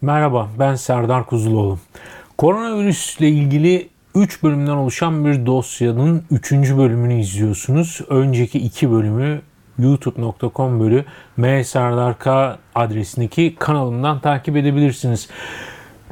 Merhaba, ben Serdar Kuzuloğlu. Koronavirüs ile ilgili 3 bölümden oluşan bir dosyanın 3. bölümünü izliyorsunuz. Önceki 2 bölümü youtube.com bölü mserdark adresindeki kanalımdan takip edebilirsiniz.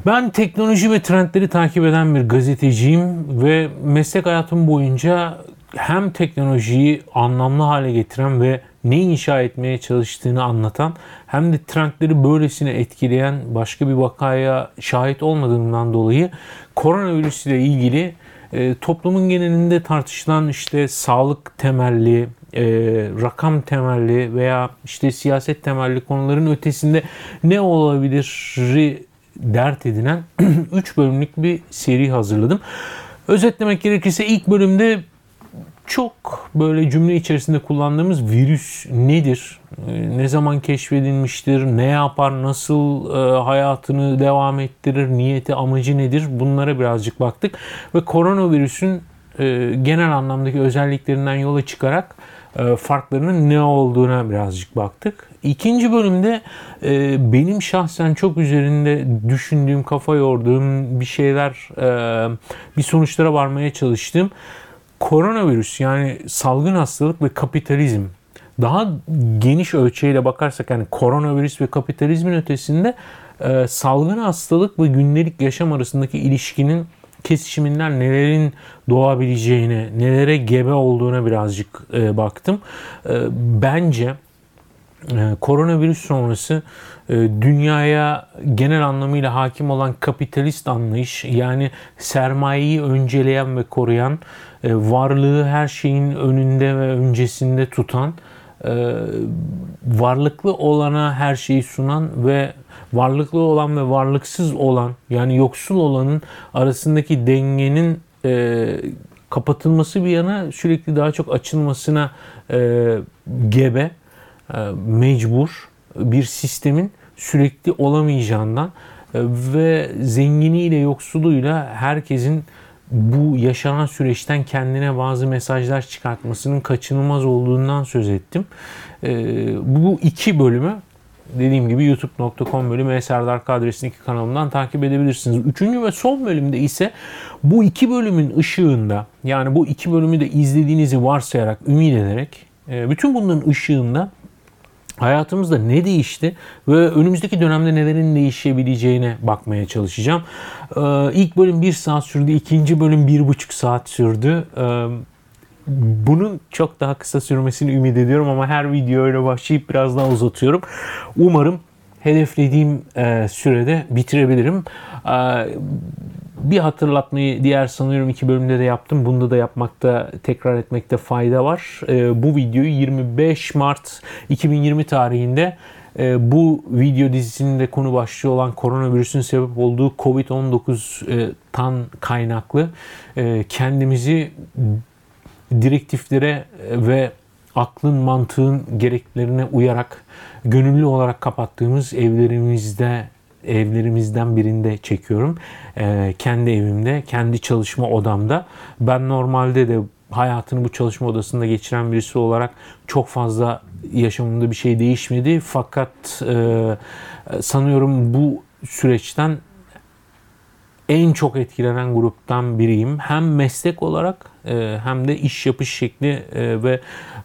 Ben teknoloji ve trendleri takip eden bir gazeteciyim ve meslek hayatım boyunca hem teknolojiyi anlamlı hale getiren ve ne inşa etmeye çalıştığını anlatan hem de trendleri böylesine etkileyen başka bir vakaya şahit olmadığımdan dolayı koronavirüs ile ilgili e, toplumun genelinde tartışılan işte sağlık temelli, e, rakam temelli veya işte siyaset temelli konuların ötesinde ne olabilir dert edinen 3 bölümlük bir seri hazırladım. Özetlemek gerekirse ilk bölümde çok böyle cümle içerisinde kullandığımız virüs nedir? Ee, ne zaman keşfedilmiştir? Ne yapar? Nasıl e, hayatını devam ettirir? Niyeti, amacı nedir? Bunlara birazcık baktık. Ve koronavirüsün e, genel anlamdaki özelliklerinden yola çıkarak e, farklarının ne olduğuna birazcık baktık. İkinci bölümde benim şahsen çok üzerinde düşündüğüm, kafa yorduğum bir şeyler, bir sonuçlara varmaya çalıştım koronavirüs yani salgın hastalık ve kapitalizm daha geniş ölçeğiyle bakarsak yani koronavirüs ve kapitalizmin ötesinde e, salgın hastalık ve gündelik yaşam arasındaki ilişkinin kesişiminden nelerin doğabileceğine, nelere gebe olduğuna birazcık e, baktım. E, bence e, koronavirüs sonrası e, dünyaya genel anlamıyla hakim olan kapitalist anlayış yani sermayeyi önceleyen ve koruyan e, varlığı her şeyin önünde ve öncesinde tutan varlıklı olana her şeyi sunan ve varlıklı olan ve varlıksız olan yani yoksul olanın arasındaki dengenin kapatılması bir yana sürekli daha çok açılmasına gebe e, mecbur bir sistemin sürekli olamayacağından e, ve zenginiyle yoksuluyla herkesin bu yaşanan süreçten kendine bazı mesajlar çıkartmasının kaçınılmaz olduğundan söz ettim. E, bu iki bölümü dediğim gibi youtube.com bölüm Eserdar adresindeki kanalımdan takip edebilirsiniz. Üçüncü ve son bölümde ise bu iki bölümün ışığında yani bu iki bölümü de izlediğinizi varsayarak, ümit ederek bütün bunların ışığında hayatımızda ne değişti ve önümüzdeki dönemde nelerin değişebileceğine bakmaya çalışacağım. Ee, ilk bölüm bir saat sürdü, ikinci bölüm bir buçuk saat sürdü. Ee, bunun çok daha kısa sürmesini ümit ediyorum ama her video öyle başlayıp biraz daha uzatıyorum. Umarım hedeflediğim e, sürede bitirebilirim. Ee, bir hatırlatmayı diğer sanıyorum iki bölümde de yaptım. Bunda da yapmakta, tekrar etmekte fayda var. E, bu videoyu 25 Mart 2020 tarihinde e, bu video dizisinin de konu başlığı olan koronavirüsün sebep olduğu Covid-19'tan kaynaklı e, kendimizi direktiflere ve aklın mantığın gereklerine uyarak gönüllü olarak kapattığımız evlerimizde evlerimizden birinde çekiyorum. E, kendi evimde, kendi çalışma odamda. Ben normalde de hayatını bu çalışma odasında geçiren birisi olarak çok fazla yaşamımda bir şey değişmedi. Fakat e, sanıyorum bu süreçten en çok etkilenen gruptan biriyim. Hem meslek olarak e, hem de iş yapış şekli e, ve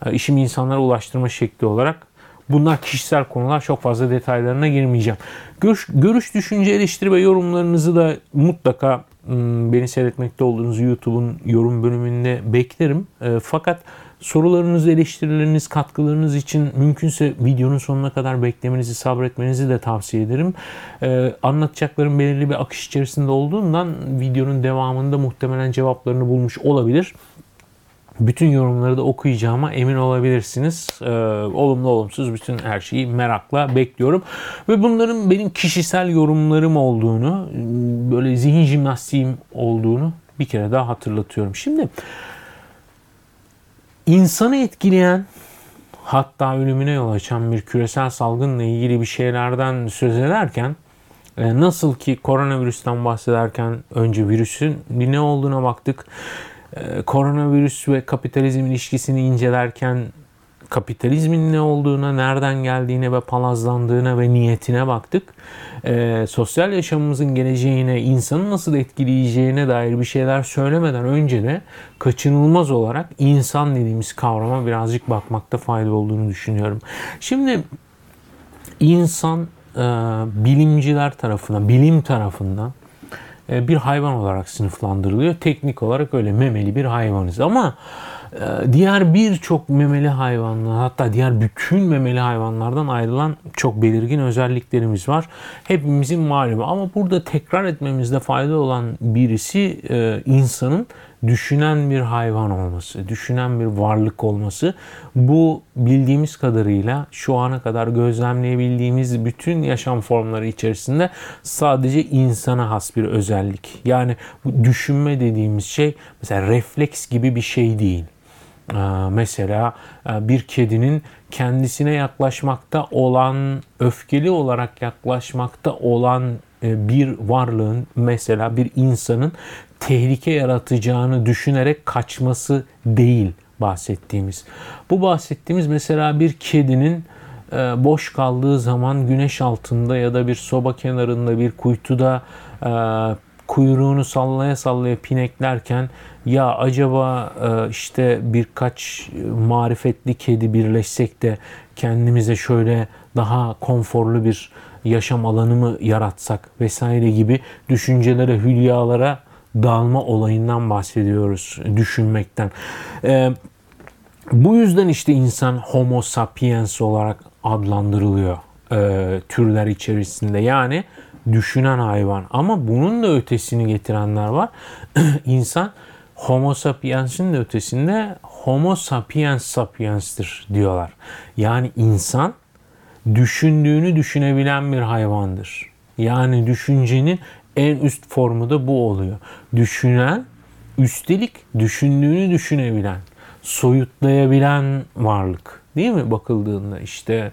e, işimi insanlara ulaştırma şekli olarak Bunlar kişisel konular çok fazla detaylarına girmeyeceğim. Görüş, görüş düşünce, eleştiri ve yorumlarınızı da mutlaka beni seyretmekte olduğunuz YouTube'un yorum bölümünde beklerim. Fakat sorularınız, eleştirileriniz, katkılarınız için mümkünse videonun sonuna kadar beklemenizi, sabretmenizi de tavsiye ederim. Anlatacaklarım belirli bir akış içerisinde olduğundan videonun devamında muhtemelen cevaplarını bulmuş olabilir bütün yorumları da okuyacağıma emin olabilirsiniz. Ee, olumlu olumsuz bütün her şeyi merakla bekliyorum. Ve bunların benim kişisel yorumlarım olduğunu, böyle zihin jimnastiğim olduğunu bir kere daha hatırlatıyorum. Şimdi insanı etkileyen hatta ölümüne yol açan bir küresel salgınla ilgili bir şeylerden söz ederken e, nasıl ki koronavirüsten bahsederken önce virüsün ne olduğuna baktık. Ee, koronavirüs ve kapitalizm ilişkisini incelerken kapitalizmin ne olduğuna, nereden geldiğine ve palazlandığına ve niyetine baktık. E, sosyal yaşamımızın geleceğine, insanı nasıl etkileyeceğine dair bir şeyler söylemeden önce de kaçınılmaz olarak insan dediğimiz kavrama birazcık bakmakta fayda olduğunu düşünüyorum. Şimdi insan e, bilimciler tarafından, bilim tarafından bir hayvan olarak sınıflandırılıyor. Teknik olarak öyle memeli bir hayvanız ama e, diğer birçok memeli hayvanlar hatta diğer bütün memeli hayvanlardan ayrılan çok belirgin özelliklerimiz var. Hepimizin malumu ama burada tekrar etmemizde fayda olan birisi e, insanın düşünen bir hayvan olması, düşünen bir varlık olması. Bu bildiğimiz kadarıyla şu ana kadar gözlemleyebildiğimiz bütün yaşam formları içerisinde sadece insana has bir özellik. Yani bu düşünme dediğimiz şey mesela refleks gibi bir şey değil. Ee, mesela e, bir kedinin kendisine yaklaşmakta olan, öfkeli olarak yaklaşmakta olan bir varlığın mesela bir insanın tehlike yaratacağını düşünerek kaçması değil bahsettiğimiz. Bu bahsettiğimiz mesela bir kedinin e, boş kaldığı zaman güneş altında ya da bir soba kenarında bir kuytuda e, kuyruğunu sallaya sallaya pineklerken ya acaba e, işte birkaç marifetli kedi birleşsek de kendimize şöyle daha konforlu bir yaşam alanı mı yaratsak vesaire gibi düşüncelere, hülyalara dalma olayından bahsediyoruz, düşünmekten. E, bu yüzden işte insan homo sapiens olarak adlandırılıyor e, türler içerisinde. Yani düşünen hayvan. Ama bunun da ötesini getirenler var. İnsan homo sapiens'in de ötesinde homo sapiens sapiens'tir diyorlar. Yani insan düşündüğünü düşünebilen bir hayvandır. Yani düşüncenin en üst formu da bu oluyor. Düşünen, üstelik düşündüğünü düşünebilen, soyutlayabilen varlık. Değil mi bakıldığında işte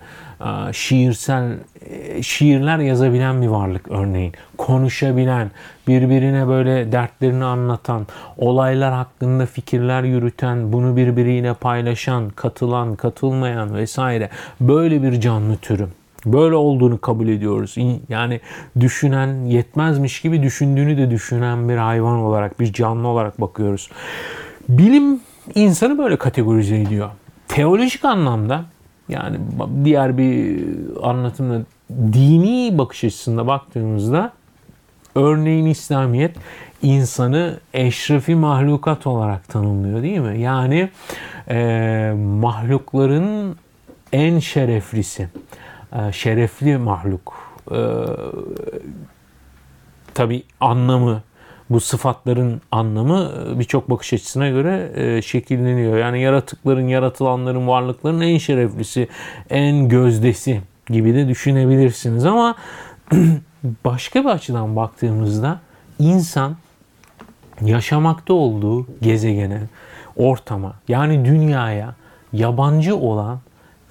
şiirsel e, şiirler yazabilen bir varlık örneğin. Konuşabilen, birbirine böyle dertlerini anlatan, olaylar hakkında fikirler yürüten, bunu birbiriyle paylaşan, katılan, katılmayan vesaire böyle bir canlı türü. Böyle olduğunu kabul ediyoruz. Yani düşünen yetmezmiş gibi düşündüğünü de düşünen bir hayvan olarak, bir canlı olarak bakıyoruz. Bilim insanı böyle kategorize ediyor. Teolojik anlamda yani diğer bir anlatımda dini bakış açısında baktığımızda örneğin İslamiyet insanı eşrefi mahlukat olarak tanımlıyor değil mi? Yani e, mahlukların en şereflisi. E, şerefli mahluk. E, tabi anlamı bu sıfatların anlamı e, birçok bakış açısına göre şekilleniyor. Yani yaratıkların, yaratılanların, varlıkların en şereflisi, en gözdesi gibi de düşünebilirsiniz. Ama başka bir açıdan baktığımızda insan yaşamakta olduğu gezegene, ortama yani dünyaya yabancı olan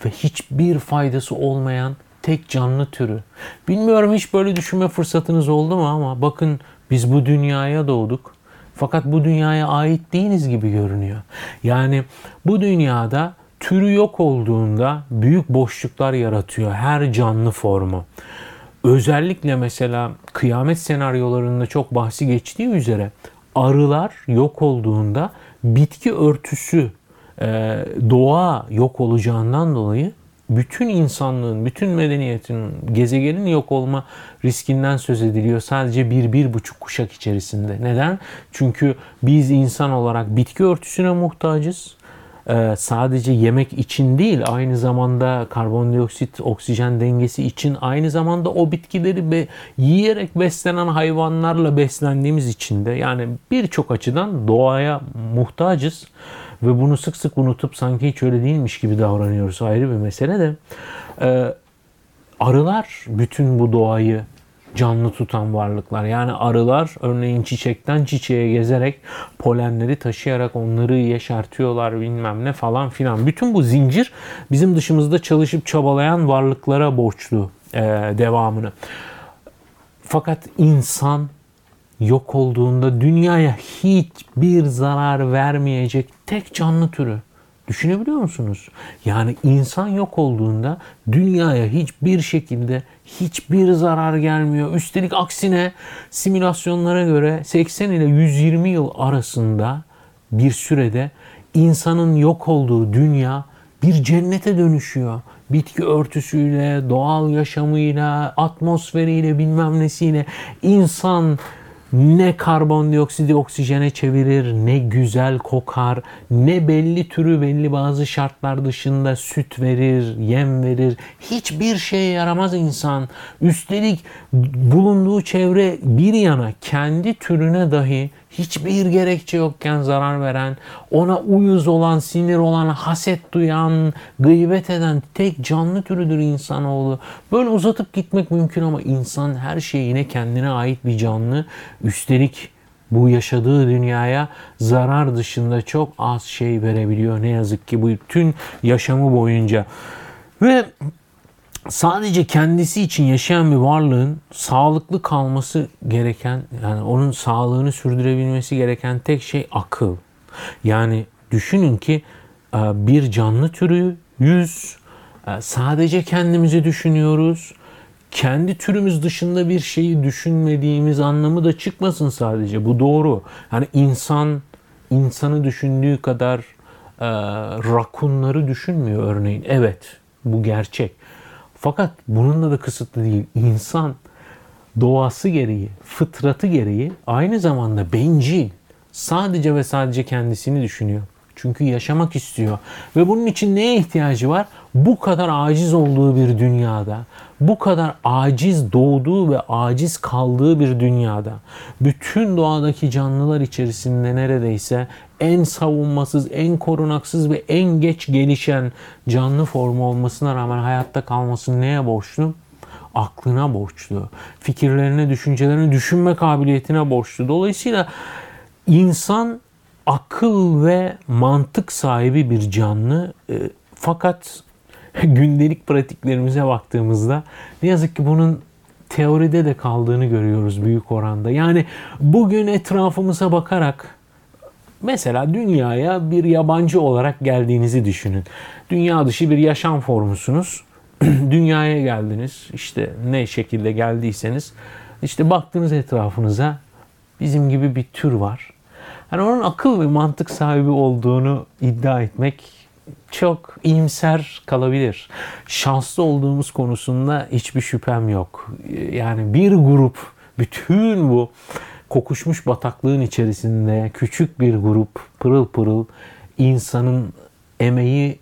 ve hiçbir faydası olmayan tek canlı türü. Bilmiyorum hiç böyle düşünme fırsatınız oldu mu ama bakın biz bu dünyaya doğduk. Fakat bu dünyaya ait değiliz gibi görünüyor. Yani bu dünyada türü yok olduğunda büyük boşluklar yaratıyor her canlı formu. Özellikle mesela kıyamet senaryolarında çok bahsi geçtiği üzere arılar yok olduğunda bitki örtüsü e, doğa yok olacağından dolayı bütün insanlığın, bütün medeniyetin, gezegenin yok olma riskinden söz ediliyor sadece bir, bir buçuk kuşak içerisinde. Neden? Çünkü biz insan olarak bitki örtüsüne muhtacız. Ee, sadece yemek için değil, aynı zamanda karbondioksit, oksijen dengesi için, aynı zamanda o bitkileri be, yiyerek beslenen hayvanlarla beslendiğimiz için de yani birçok açıdan doğaya muhtacız. Ve bunu sık sık unutup sanki hiç öyle değilmiş gibi davranıyoruz ayrı bir mesele de. Ee, arılar bütün bu doğayı canlı tutan varlıklar. Yani arılar örneğin çiçekten çiçeğe gezerek polenleri taşıyarak onları yeşertiyorlar bilmem ne falan filan. Bütün bu zincir bizim dışımızda çalışıp çabalayan varlıklara borçlu e, devamını. Fakat insan yok olduğunda dünyaya hiçbir zarar vermeyecek tek canlı türü. Düşünebiliyor musunuz? Yani insan yok olduğunda dünyaya hiçbir şekilde hiçbir zarar gelmiyor. Üstelik aksine simülasyonlara göre 80 ile 120 yıl arasında bir sürede insanın yok olduğu dünya bir cennete dönüşüyor. Bitki örtüsüyle, doğal yaşamıyla, atmosferiyle, bilmem nesiyle insan ne karbondioksidi oksijene çevirir, ne güzel kokar, ne belli türü belli bazı şartlar dışında süt verir, yem verir. Hiçbir şeye yaramaz insan. Üstelik bulunduğu çevre bir yana kendi türüne dahi hiçbir gerekçe yokken zarar veren, ona uyuz olan, sinir olan, haset duyan, gıybet eden tek canlı türüdür insanoğlu. Böyle uzatıp gitmek mümkün ama insan her şeyine kendine ait bir canlı. Üstelik bu yaşadığı dünyaya zarar dışında çok az şey verebiliyor ne yazık ki bu bütün yaşamı boyunca. Ve sadece kendisi için yaşayan bir varlığın sağlıklı kalması gereken yani onun sağlığını sürdürebilmesi gereken tek şey akıl. Yani düşünün ki e, bir canlı türü yüz e, sadece kendimizi düşünüyoruz. Kendi türümüz dışında bir şeyi düşünmediğimiz anlamı da çıkmasın sadece. Bu doğru. Yani insan insanı düşündüğü kadar e, rakunları düşünmüyor örneğin. Evet bu gerçek. Fakat bununla da kısıtlı değil. İnsan doğası gereği, fıtratı gereği aynı zamanda bencil. Sadece ve sadece kendisini düşünüyor. Çünkü yaşamak istiyor. Ve bunun için neye ihtiyacı var? Bu kadar aciz olduğu bir dünyada, bu kadar aciz doğduğu ve aciz kaldığı bir dünyada, bütün doğadaki canlılar içerisinde neredeyse en savunmasız, en korunaksız ve en geç gelişen canlı formu olmasına rağmen hayatta kalması neye borçlu? Aklına borçlu. Fikirlerine, düşüncelerine, düşünme kabiliyetine borçlu. Dolayısıyla insan akıl ve mantık sahibi bir canlı. E, fakat gündelik pratiklerimize baktığımızda ne yazık ki bunun teoride de kaldığını görüyoruz büyük oranda. Yani bugün etrafımıza bakarak mesela dünyaya bir yabancı olarak geldiğinizi düşünün. Dünya dışı bir yaşam formusunuz. dünyaya geldiniz. İşte ne şekilde geldiyseniz işte baktınız etrafınıza bizim gibi bir tür var. Yani onun akıl ve mantık sahibi olduğunu iddia etmek çok iyimser kalabilir. Şanslı olduğumuz konusunda hiçbir şüphem yok. Yani bir grup bütün bu kokuşmuş bataklığın içerisinde küçük bir grup pırıl pırıl insanın emeği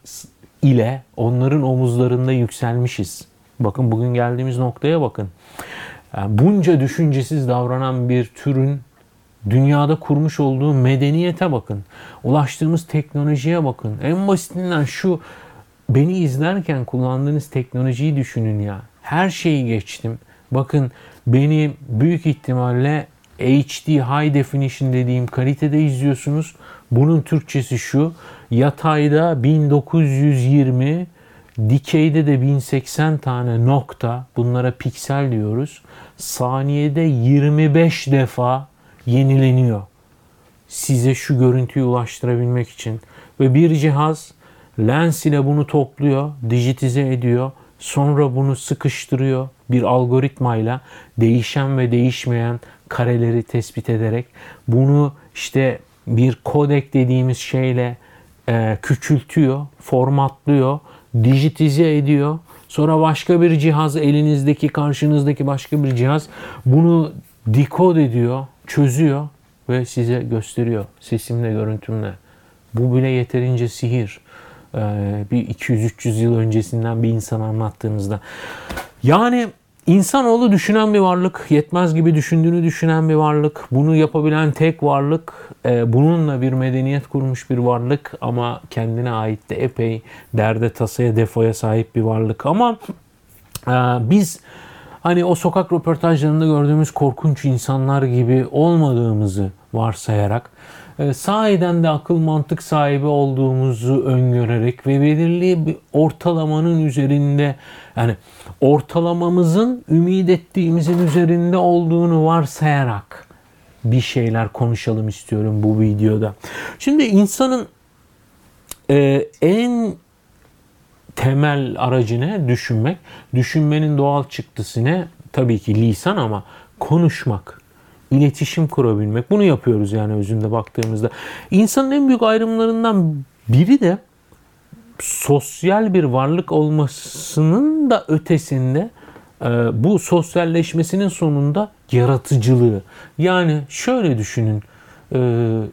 ile onların omuzlarında yükselmişiz. Bakın bugün geldiğimiz noktaya bakın. Yani bunca düşüncesiz davranan bir türün dünyada kurmuş olduğu medeniyete bakın. Ulaştığımız teknolojiye bakın. En basitinden şu beni izlerken kullandığınız teknolojiyi düşünün ya. Her şeyi geçtim. Bakın beni büyük ihtimalle HD High Definition dediğim kalitede izliyorsunuz. Bunun Türkçesi şu. Yatayda 1920, dikeyde de 1080 tane nokta. Bunlara piksel diyoruz. Saniyede 25 defa yenileniyor. Size şu görüntüyü ulaştırabilmek için. Ve bir cihaz lens ile bunu topluyor, dijitize ediyor. Sonra bunu sıkıştırıyor bir algoritmayla değişen ve değişmeyen kareleri tespit ederek bunu işte bir kodek dediğimiz şeyle e, küçültüyor, formatlıyor, dijitize ediyor. Sonra başka bir cihaz elinizdeki, karşınızdaki başka bir cihaz bunu dekod ediyor, çözüyor ve size gösteriyor sesimle, görüntümle. Bu bile yeterince sihir. Ee, bir 200-300 yıl öncesinden bir insan anlattığınızda. Yani insanoğlu düşünen bir varlık, yetmez gibi düşündüğünü düşünen bir varlık, bunu yapabilen tek varlık, e, bununla bir medeniyet kurmuş bir varlık ama kendine ait de epey derde, tasaya, defoya sahip bir varlık. Ama e, biz hani o sokak röportajlarında gördüğümüz korkunç insanlar gibi olmadığımızı varsayarak e, sahiden de akıl mantık sahibi olduğumuzu öngörerek ve belirli bir ortalamanın üzerinde yani ortalamamızın ümit ettiğimizin üzerinde olduğunu varsayarak bir şeyler konuşalım istiyorum bu videoda. Şimdi insanın e, en temel aracı ne? Düşünmek. Düşünmenin doğal çıktısı ne? Tabii ki lisan ama konuşmak. iletişim kurabilmek. Bunu yapıyoruz yani özünde baktığımızda. İnsanın en büyük ayrımlarından biri de sosyal bir varlık olmasının da ötesinde e, bu sosyalleşmesinin sonunda yaratıcılığı. Yani şöyle düşünün. E,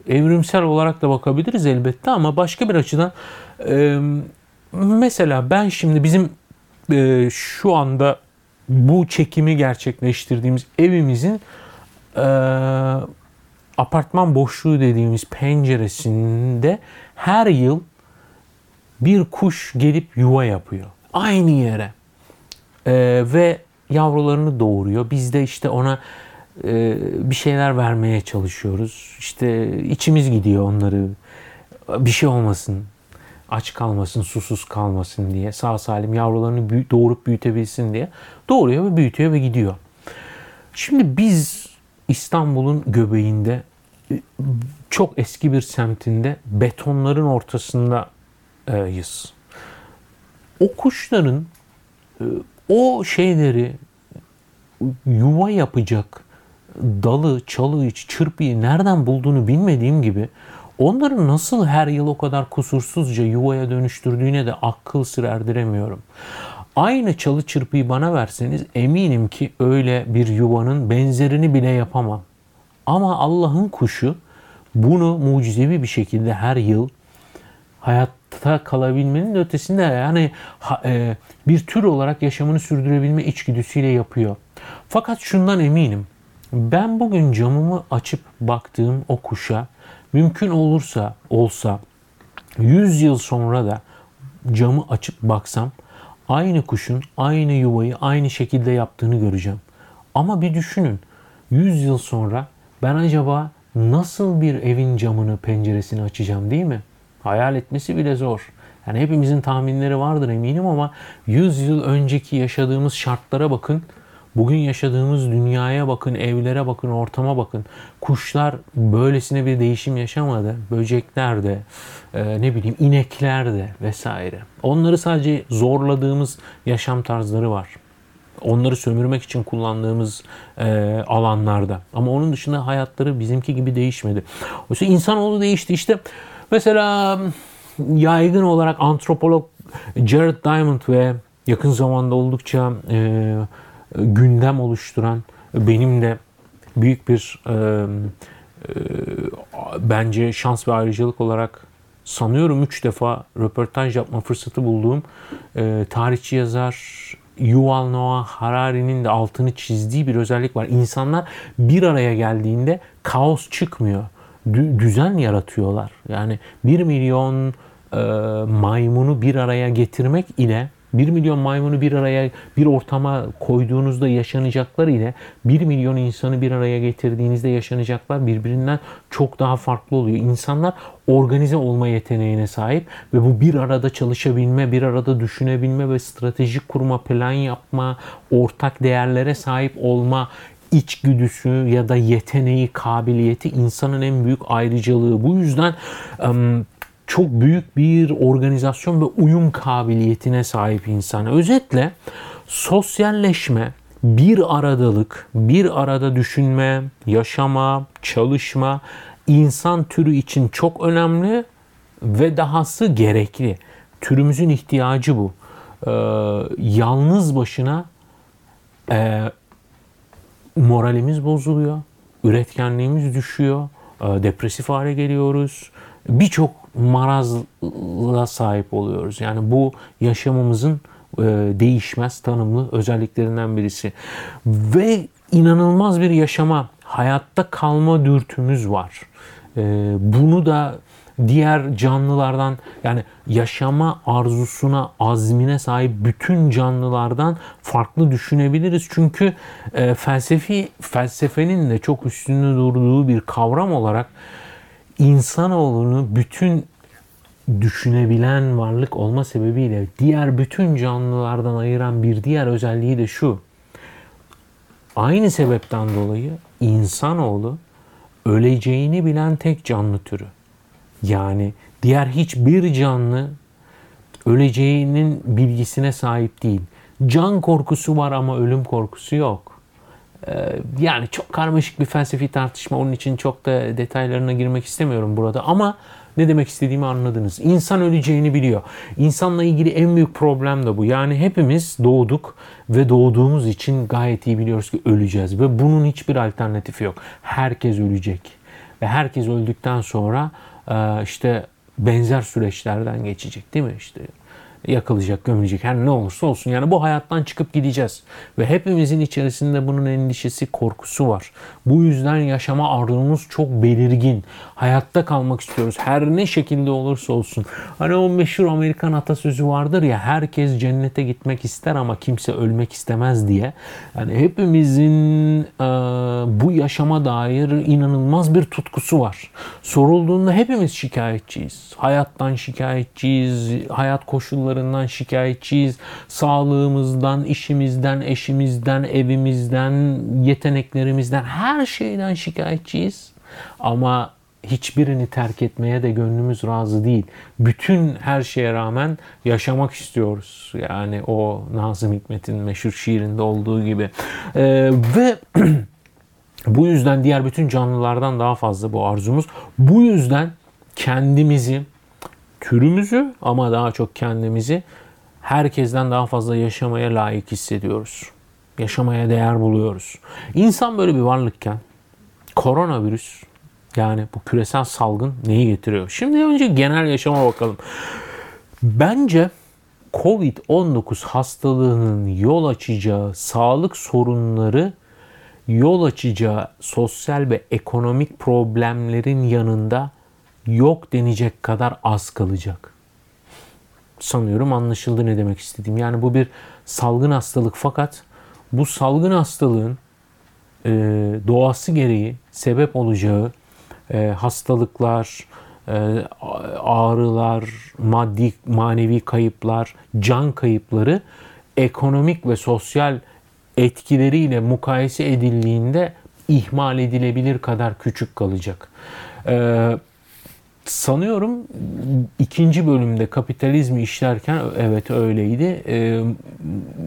evrimsel olarak da bakabiliriz elbette ama başka bir açıdan e, mesela ben şimdi bizim şu anda bu çekimi gerçekleştirdiğimiz evimizin apartman boşluğu dediğimiz penceresinde her yıl bir kuş gelip yuva yapıyor. Aynı yere. Ee, ve yavrularını doğuruyor. Biz de işte ona e, bir şeyler vermeye çalışıyoruz. İşte içimiz gidiyor onları. Bir şey olmasın. Aç kalmasın, susuz kalmasın diye. Sağ salim yavrularını büyü, doğurup büyütebilsin diye. Doğuruyor ve büyütüyor ve gidiyor. Şimdi biz İstanbul'un göbeğinde çok eski bir semtinde betonların ortasında yız. O kuşların e, o şeyleri yuva yapacak dalı, çalı, çırpıyı nereden bulduğunu bilmediğim gibi onları nasıl her yıl o kadar kusursuzca yuvaya dönüştürdüğüne de akıl sır erdiremiyorum. Aynı çalı çırpıyı bana verseniz eminim ki öyle bir yuvanın benzerini bile yapamam. Ama Allah'ın kuşu bunu mucizevi bir şekilde her yıl hayatta kalabilmenin ötesinde yani e, bir tür olarak yaşamını sürdürebilme içgüdüsüyle yapıyor. Fakat şundan eminim. Ben bugün camımı açıp baktığım o kuşa mümkün olursa olsa 100 yıl sonra da camı açıp baksam aynı kuşun aynı yuvayı aynı şekilde yaptığını göreceğim. Ama bir düşünün 100 yıl sonra ben acaba nasıl bir evin camını penceresini açacağım değil mi? Hayal etmesi bile zor. Yani hepimizin tahminleri vardır eminim ama 100 yıl önceki yaşadığımız şartlara bakın. Bugün yaşadığımız dünyaya bakın, evlere bakın, ortama bakın. Kuşlar böylesine bir değişim yaşamadı. Böcekler de, e, ne bileyim inekler de vesaire. Onları sadece zorladığımız yaşam tarzları var. Onları sömürmek için kullandığımız e, alanlarda. Ama onun dışında hayatları bizimki gibi değişmedi. Oysa insanoğlu değişti. İşte Mesela yaygın olarak antropolog Jared Diamond ve yakın zamanda oldukça e, gündem oluşturan benim de büyük bir e, e, bence şans ve ayrıcalık olarak sanıyorum üç defa röportaj yapma fırsatı bulduğum e, tarihçi yazar Yuval Noah Harari'nin de altını çizdiği bir özellik var. İnsanlar bir araya geldiğinde kaos çıkmıyor düzen yaratıyorlar. Yani 1 milyon e, maymunu bir araya getirmek ile 1 milyon maymunu bir araya bir ortama koyduğunuzda yaşanacaklar ile 1 milyon insanı bir araya getirdiğinizde yaşanacaklar birbirinden çok daha farklı oluyor. İnsanlar organize olma yeteneğine sahip ve bu bir arada çalışabilme, bir arada düşünebilme ve stratejik kurma, plan yapma, ortak değerlere sahip olma içgüdüsü ya da yeteneği, kabiliyeti insanın en büyük ayrıcalığı. Bu yüzden çok büyük bir organizasyon ve uyum kabiliyetine sahip insan. Özetle sosyalleşme, bir aradalık, bir arada düşünme, yaşama, çalışma insan türü için çok önemli ve dahası gerekli. Türümüzün ihtiyacı bu. Ee, yalnız başına e, moralimiz bozuluyor, üretkenliğimiz düşüyor, e, depresif hale geliyoruz. Birçok marazla sahip oluyoruz. Yani bu yaşamımızın e, değişmez tanımlı özelliklerinden birisi. Ve inanılmaz bir yaşama, hayatta kalma dürtümüz var. E, bunu da diğer canlılardan yani yaşama arzusuna, azmine sahip bütün canlılardan farklı düşünebiliriz. Çünkü e, felsefi felsefenin de çok üstünde durduğu bir kavram olarak insanoğlunu bütün düşünebilen varlık olma sebebiyle diğer bütün canlılardan ayıran bir diğer özelliği de şu. Aynı sebepten dolayı insanoğlu öleceğini bilen tek canlı türü Yani diğer hiçbir canlı öleceğinin bilgisine sahip değil. Can korkusu var ama ölüm korkusu yok. Ee, yani çok karmaşık bir felsefi tartışma. Onun için çok da detaylarına girmek istemiyorum burada. Ama ne demek istediğimi anladınız. İnsan öleceğini biliyor. İnsanla ilgili en büyük problem de bu. Yani hepimiz doğduk ve doğduğumuz için gayet iyi biliyoruz ki öleceğiz. Ve bunun hiçbir alternatifi yok. Herkes ölecek. Ve herkes öldükten sonra e, işte benzer süreçlerden geçecek değil mi? İşte yakılacak, gömülecek her ne olursa olsun. Yani bu hayattan çıkıp gideceğiz. Ve hepimizin içerisinde bunun endişesi, korkusu var. Bu yüzden yaşama arzumuz çok belirgin. Hayatta kalmak istiyoruz. Her ne şekilde olursa olsun. Hani o meşhur Amerikan atasözü vardır ya herkes cennete gitmek ister ama kimse ölmek istemez diye. Yani hepimizin e, bu yaşama dair inanılmaz bir tutkusu var. Sorulduğunda hepimiz şikayetçiyiz. Hayattan şikayetçiyiz. Hayat koşulları koşullarından şikayetçiyiz. Sağlığımızdan, işimizden, eşimizden, evimizden, yeteneklerimizden her şeyden şikayetçiyiz. Ama hiçbirini terk etmeye de gönlümüz razı değil. Bütün her şeye rağmen yaşamak istiyoruz. Yani o Nazım Hikmet'in meşhur şiirinde olduğu gibi. Ee, ve bu yüzden diğer bütün canlılardan daha fazla bu arzumuz. Bu yüzden kendimizi türümüzü ama daha çok kendimizi herkesten daha fazla yaşamaya layık hissediyoruz. Yaşamaya değer buluyoruz. İnsan böyle bir varlıkken koronavirüs yani bu küresel salgın neyi getiriyor? Şimdi önce genel yaşama bakalım. Bence Covid-19 hastalığının yol açacağı sağlık sorunları yol açacağı sosyal ve ekonomik problemlerin yanında yok denecek kadar az kalacak. Sanıyorum anlaşıldı ne demek istediğim. Yani bu bir salgın hastalık fakat bu salgın hastalığın e, doğası gereği sebep olacağı e, hastalıklar, e, ağrılar, maddi manevi kayıplar, can kayıpları ekonomik ve sosyal etkileriyle mukayese edildiğinde ihmal edilebilir kadar küçük kalacak. Ee, sanıyorum ikinci bölümde kapitalizmi işlerken evet öyleydi. E,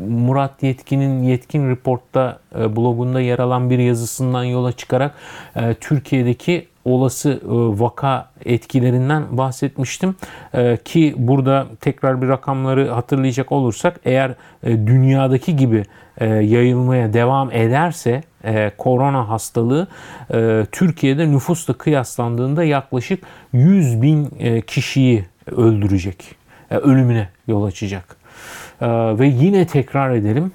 Murat Yetkin'in Yetkin Report'ta e, blogunda yer alan bir yazısından yola çıkarak e, Türkiye'deki olası e, vaka etkilerinden bahsetmiştim. E, ki burada tekrar bir rakamları hatırlayacak olursak eğer e, dünyadaki gibi yayılmaya devam ederse korona hastalığı Türkiye'de nüfusla kıyaslandığında yaklaşık 100 bin kişiyi öldürecek. Ölümüne yol açacak. Ve yine tekrar edelim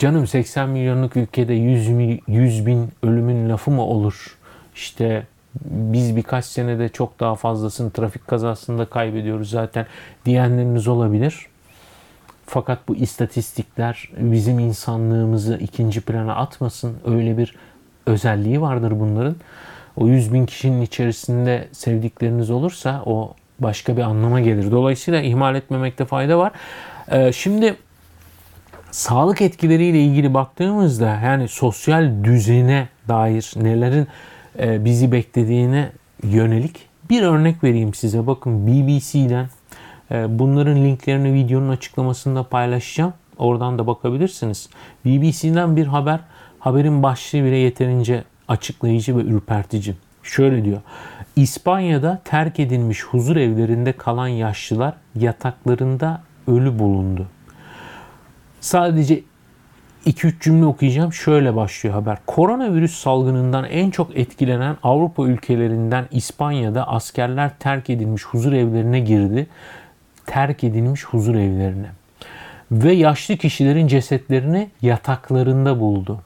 Canım 80 milyonluk ülkede 100, 100 bin ölümün lafı mı olur? İşte biz birkaç senede çok daha fazlasını trafik kazasında kaybediyoruz zaten diyenleriniz olabilir. Fakat bu istatistikler bizim insanlığımızı ikinci plana atmasın. Öyle bir özelliği vardır bunların. O 100 bin kişinin içerisinde sevdikleriniz olursa o başka bir anlama gelir. Dolayısıyla ihmal etmemekte fayda var. Ee, şimdi sağlık etkileriyle ilgili baktığımızda yani sosyal düzene dair nelerin e, bizi beklediğine yönelik bir örnek vereyim size. Bakın BBC'den e, bunların linklerini videonun açıklamasında paylaşacağım. Oradan da bakabilirsiniz. BBC'den bir haber. Haberin başlığı bile yeterince açıklayıcı ve ürpertici. Şöyle diyor. İspanya'da terk edilmiş huzur evlerinde kalan yaşlılar yataklarında ölü bulundu. Sadece 2-3 cümle okuyacağım. Şöyle başlıyor haber. Koronavirüs salgınından en çok etkilenen Avrupa ülkelerinden İspanya'da askerler terk edilmiş huzur evlerine girdi. Terk edilmiş huzur evlerine. Ve yaşlı kişilerin cesetlerini yataklarında buldu.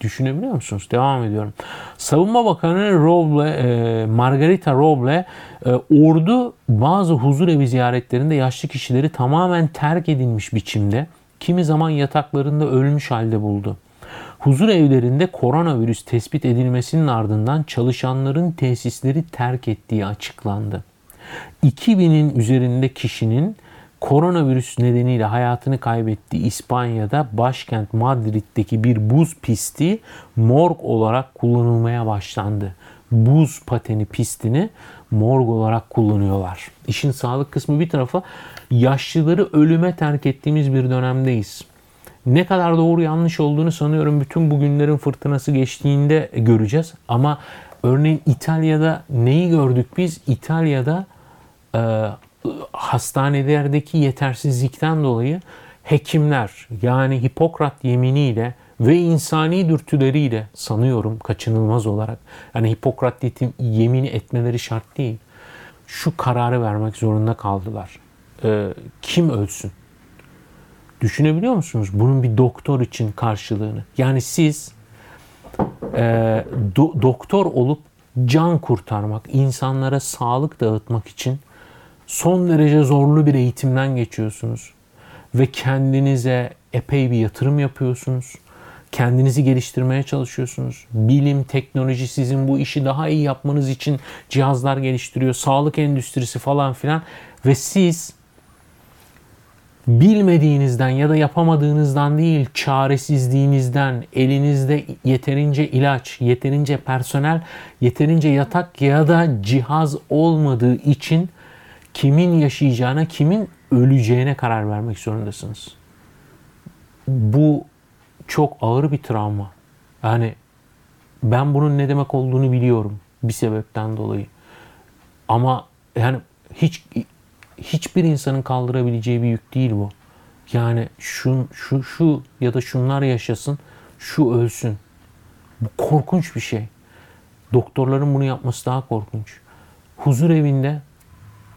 Düşünebiliyor musunuz? Devam ediyorum. Savunma Bakanı Roble, e, Margarita Roble, e, ordu bazı huzur evi ziyaretlerinde yaşlı kişileri tamamen terk edilmiş biçimde kimi zaman yataklarında ölmüş halde buldu. Huzur evlerinde koronavirüs tespit edilmesinin ardından çalışanların tesisleri terk ettiği açıklandı. 2000'in üzerinde kişinin koronavirüs nedeniyle hayatını kaybettiği İspanya'da başkent Madrid'deki bir buz pisti morg olarak kullanılmaya başlandı. buz pateni pistini morg olarak kullanıyorlar. İşin sağlık kısmı bir tarafa yaşlıları ölüme terk ettiğimiz bir dönemdeyiz. Ne kadar doğru yanlış olduğunu sanıyorum bütün bugünlerin fırtınası geçtiğinde göreceğiz. Ama örneğin İtalya'da neyi gördük biz? İtalya'da e, hastanelerdeki yetersizlikten dolayı hekimler yani Hipokrat yeminiyle ve insani dürtüleriyle sanıyorum kaçınılmaz olarak yani Hipokrat yemini etmeleri şart değil. Şu kararı vermek zorunda kaldılar. Ee, kim ölsün? Düşünebiliyor musunuz? Bunun bir doktor için karşılığını. Yani siz e, do, doktor olup can kurtarmak, insanlara sağlık dağıtmak için son derece zorlu bir eğitimden geçiyorsunuz ve kendinize epey bir yatırım yapıyorsunuz. Kendinizi geliştirmeye çalışıyorsunuz. Bilim, teknoloji sizin bu işi daha iyi yapmanız için cihazlar geliştiriyor. Sağlık endüstrisi falan filan ve siz bilmediğinizden ya da yapamadığınızdan değil, çaresizliğinizden, elinizde yeterince ilaç, yeterince personel, yeterince yatak ya da cihaz olmadığı için kimin yaşayacağına, kimin öleceğine karar vermek zorundasınız. Bu çok ağır bir travma. Yani ben bunun ne demek olduğunu biliyorum bir sebepten dolayı. Ama yani hiç hiçbir insanın kaldırabileceği bir yük değil bu. Yani şu şu şu ya da şunlar yaşasın, şu ölsün. Bu korkunç bir şey. Doktorların bunu yapması daha korkunç. Huzur evinde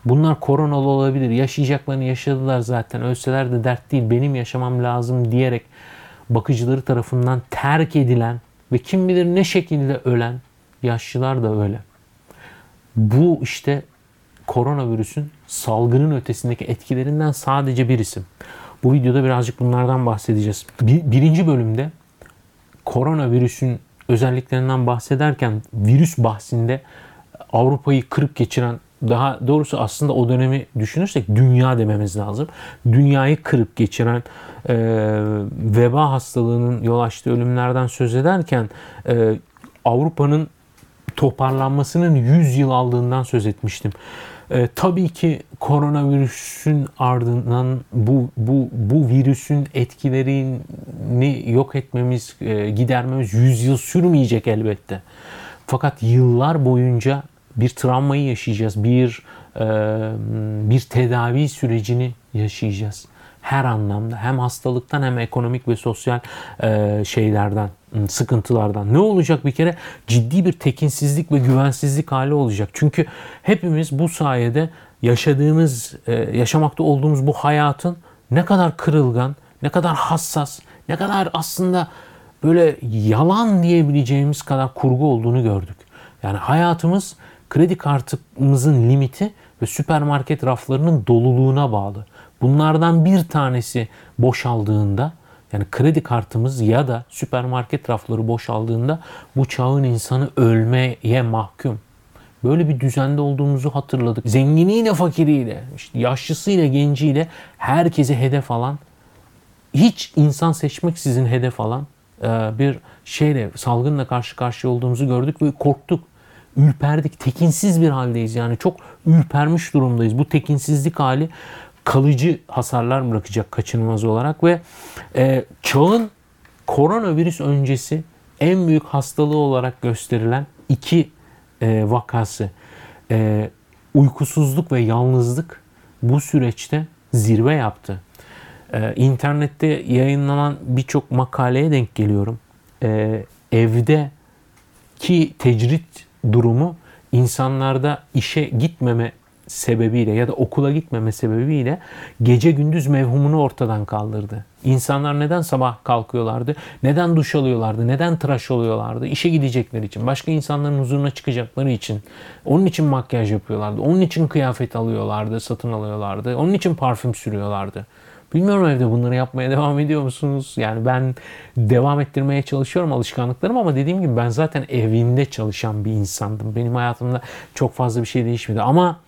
bunlar koronalı olabilir. Yaşayacaklarını yaşadılar zaten. Ölseler de dert değil. Benim yaşamam lazım diyerek bakıcıları tarafından terk edilen ve kim bilir ne şekilde ölen yaşlılar da öyle. Bu işte koronavirüsün salgının ötesindeki etkilerinden sadece birisi. Bu videoda birazcık bunlardan bahsedeceğiz. Bir, birinci bölümde koronavirüsün özelliklerinden bahsederken virüs bahsinde Avrupa'yı kırıp geçiren daha doğrusu aslında o dönemi düşünürsek dünya dememiz lazım. Dünyayı kırıp geçiren e, veba hastalığının yol açtığı ölümlerden söz ederken e, Avrupa'nın toparlanmasının 100 yıl aldığından söz etmiştim. E, tabii ki koronavirüsün ardından bu bu bu virüsün etkilerini yok etmemiz, e, gidermemiz 100 yıl sürmeyecek elbette. Fakat yıllar boyunca bir travmayı yaşayacağız, bir e, bir tedavi sürecini yaşayacağız. Her anlamda hem hastalıktan hem ekonomik ve sosyal e, şeylerden, sıkıntılardan. Ne olacak bir kere? Ciddi bir tekinsizlik ve güvensizlik hali olacak. Çünkü hepimiz bu sayede yaşadığımız, e, yaşamakta olduğumuz bu hayatın ne kadar kırılgan, ne kadar hassas, ne kadar aslında böyle yalan diyebileceğimiz kadar kurgu olduğunu gördük. Yani hayatımız kredi kartımızın limiti ve süpermarket raflarının doluluğuna bağlı. Bunlardan bir tanesi boşaldığında yani kredi kartımız ya da süpermarket rafları boşaldığında bu çağın insanı ölmeye mahkum. Böyle bir düzende olduğumuzu hatırladık. Zenginiyle fakiriyle, işte yaşlısıyla genciyle herkese hedef alan, hiç insan seçmek sizin hedef alan bir şeyle, salgınla karşı karşıya olduğumuzu gördük ve korktuk ürperdik, tekinsiz bir haldeyiz. Yani çok ürpermiş durumdayız. Bu tekinsizlik hali kalıcı hasarlar bırakacak kaçınılmaz olarak ve e, çağın koronavirüs öncesi en büyük hastalığı olarak gösterilen iki e, vakası e, uykusuzluk ve yalnızlık bu süreçte zirve yaptı. E, internette yayınlanan birçok makaleye denk geliyorum. E, evde ki tecrit durumu insanlarda işe gitmeme sebebiyle ya da okula gitmeme sebebiyle gece gündüz mevhumunu ortadan kaldırdı. İnsanlar neden sabah kalkıyorlardı? Neden duş alıyorlardı? Neden tıraş oluyorlardı? İşe gidecekleri için, başka insanların huzuruna çıkacakları için. Onun için makyaj yapıyorlardı. Onun için kıyafet alıyorlardı, satın alıyorlardı. Onun için parfüm sürüyorlardı. Bilmiyorum evde bunları yapmaya devam ediyor musunuz? Yani ben devam ettirmeye çalışıyorum alışkanlıklarım ama dediğim gibi ben zaten evinde çalışan bir insandım. Benim hayatımda çok fazla bir şey değişmedi ama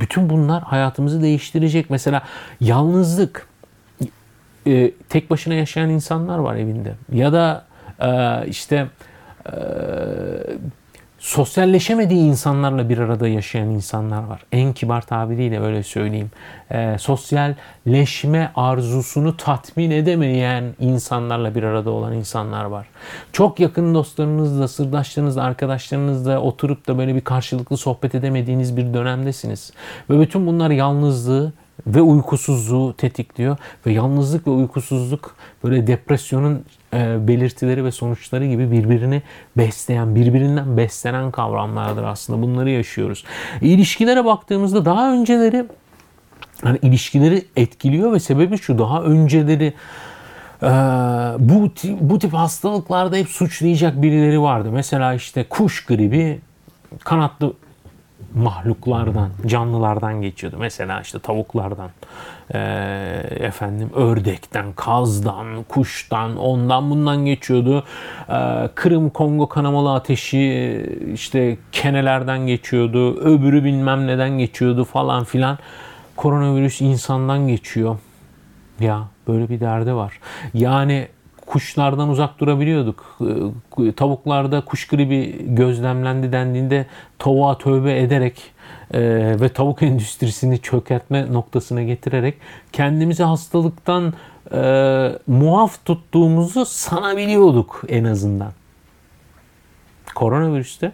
bütün bunlar hayatımızı değiştirecek. Mesela yalnızlık, e, tek başına yaşayan insanlar var evinde ya da e, işte e, sosyalleşemediği insanlarla bir arada yaşayan insanlar var. En kibar tabiriyle öyle söyleyeyim. E, sosyalleşme arzusunu tatmin edemeyen insanlarla bir arada olan insanlar var. Çok yakın dostlarınızla, sırdaşlarınızla, arkadaşlarınızla oturup da böyle bir karşılıklı sohbet edemediğiniz bir dönemdesiniz. Ve bütün bunlar yalnızlığı, ve uykusuzluğu tetikliyor ve yalnızlık ve uykusuzluk böyle depresyonun belirtileri ve sonuçları gibi birbirini besleyen, birbirinden beslenen kavramlardır aslında. Bunları yaşıyoruz. İlişkilere baktığımızda daha önceleri yani ilişkileri etkiliyor ve sebebi şu daha önceleri ee, bu bu tip hastalıklarda hep suçlayacak birileri vardı. Mesela işte kuş gribi kanatlı mahluklardan, canlılardan geçiyordu. Mesela işte tavuklardan, e, efendim ördekten, kazdan, kuştan, ondan bundan geçiyordu. E, Kırım Kongo kanamalı ateşi işte kenelerden geçiyordu. Öbürü bilmem neden geçiyordu falan filan. Koronavirüs insandan geçiyor. Ya böyle bir derdi var. Yani kuşlardan uzak durabiliyorduk. Ee, tavuklarda kuş gribi gözlemlendi dendiğinde tavuğa tövbe ederek e, ve tavuk endüstrisini çökertme noktasına getirerek kendimizi hastalıktan e, muaf tuttuğumuzu sanabiliyorduk en azından. Koronavirüste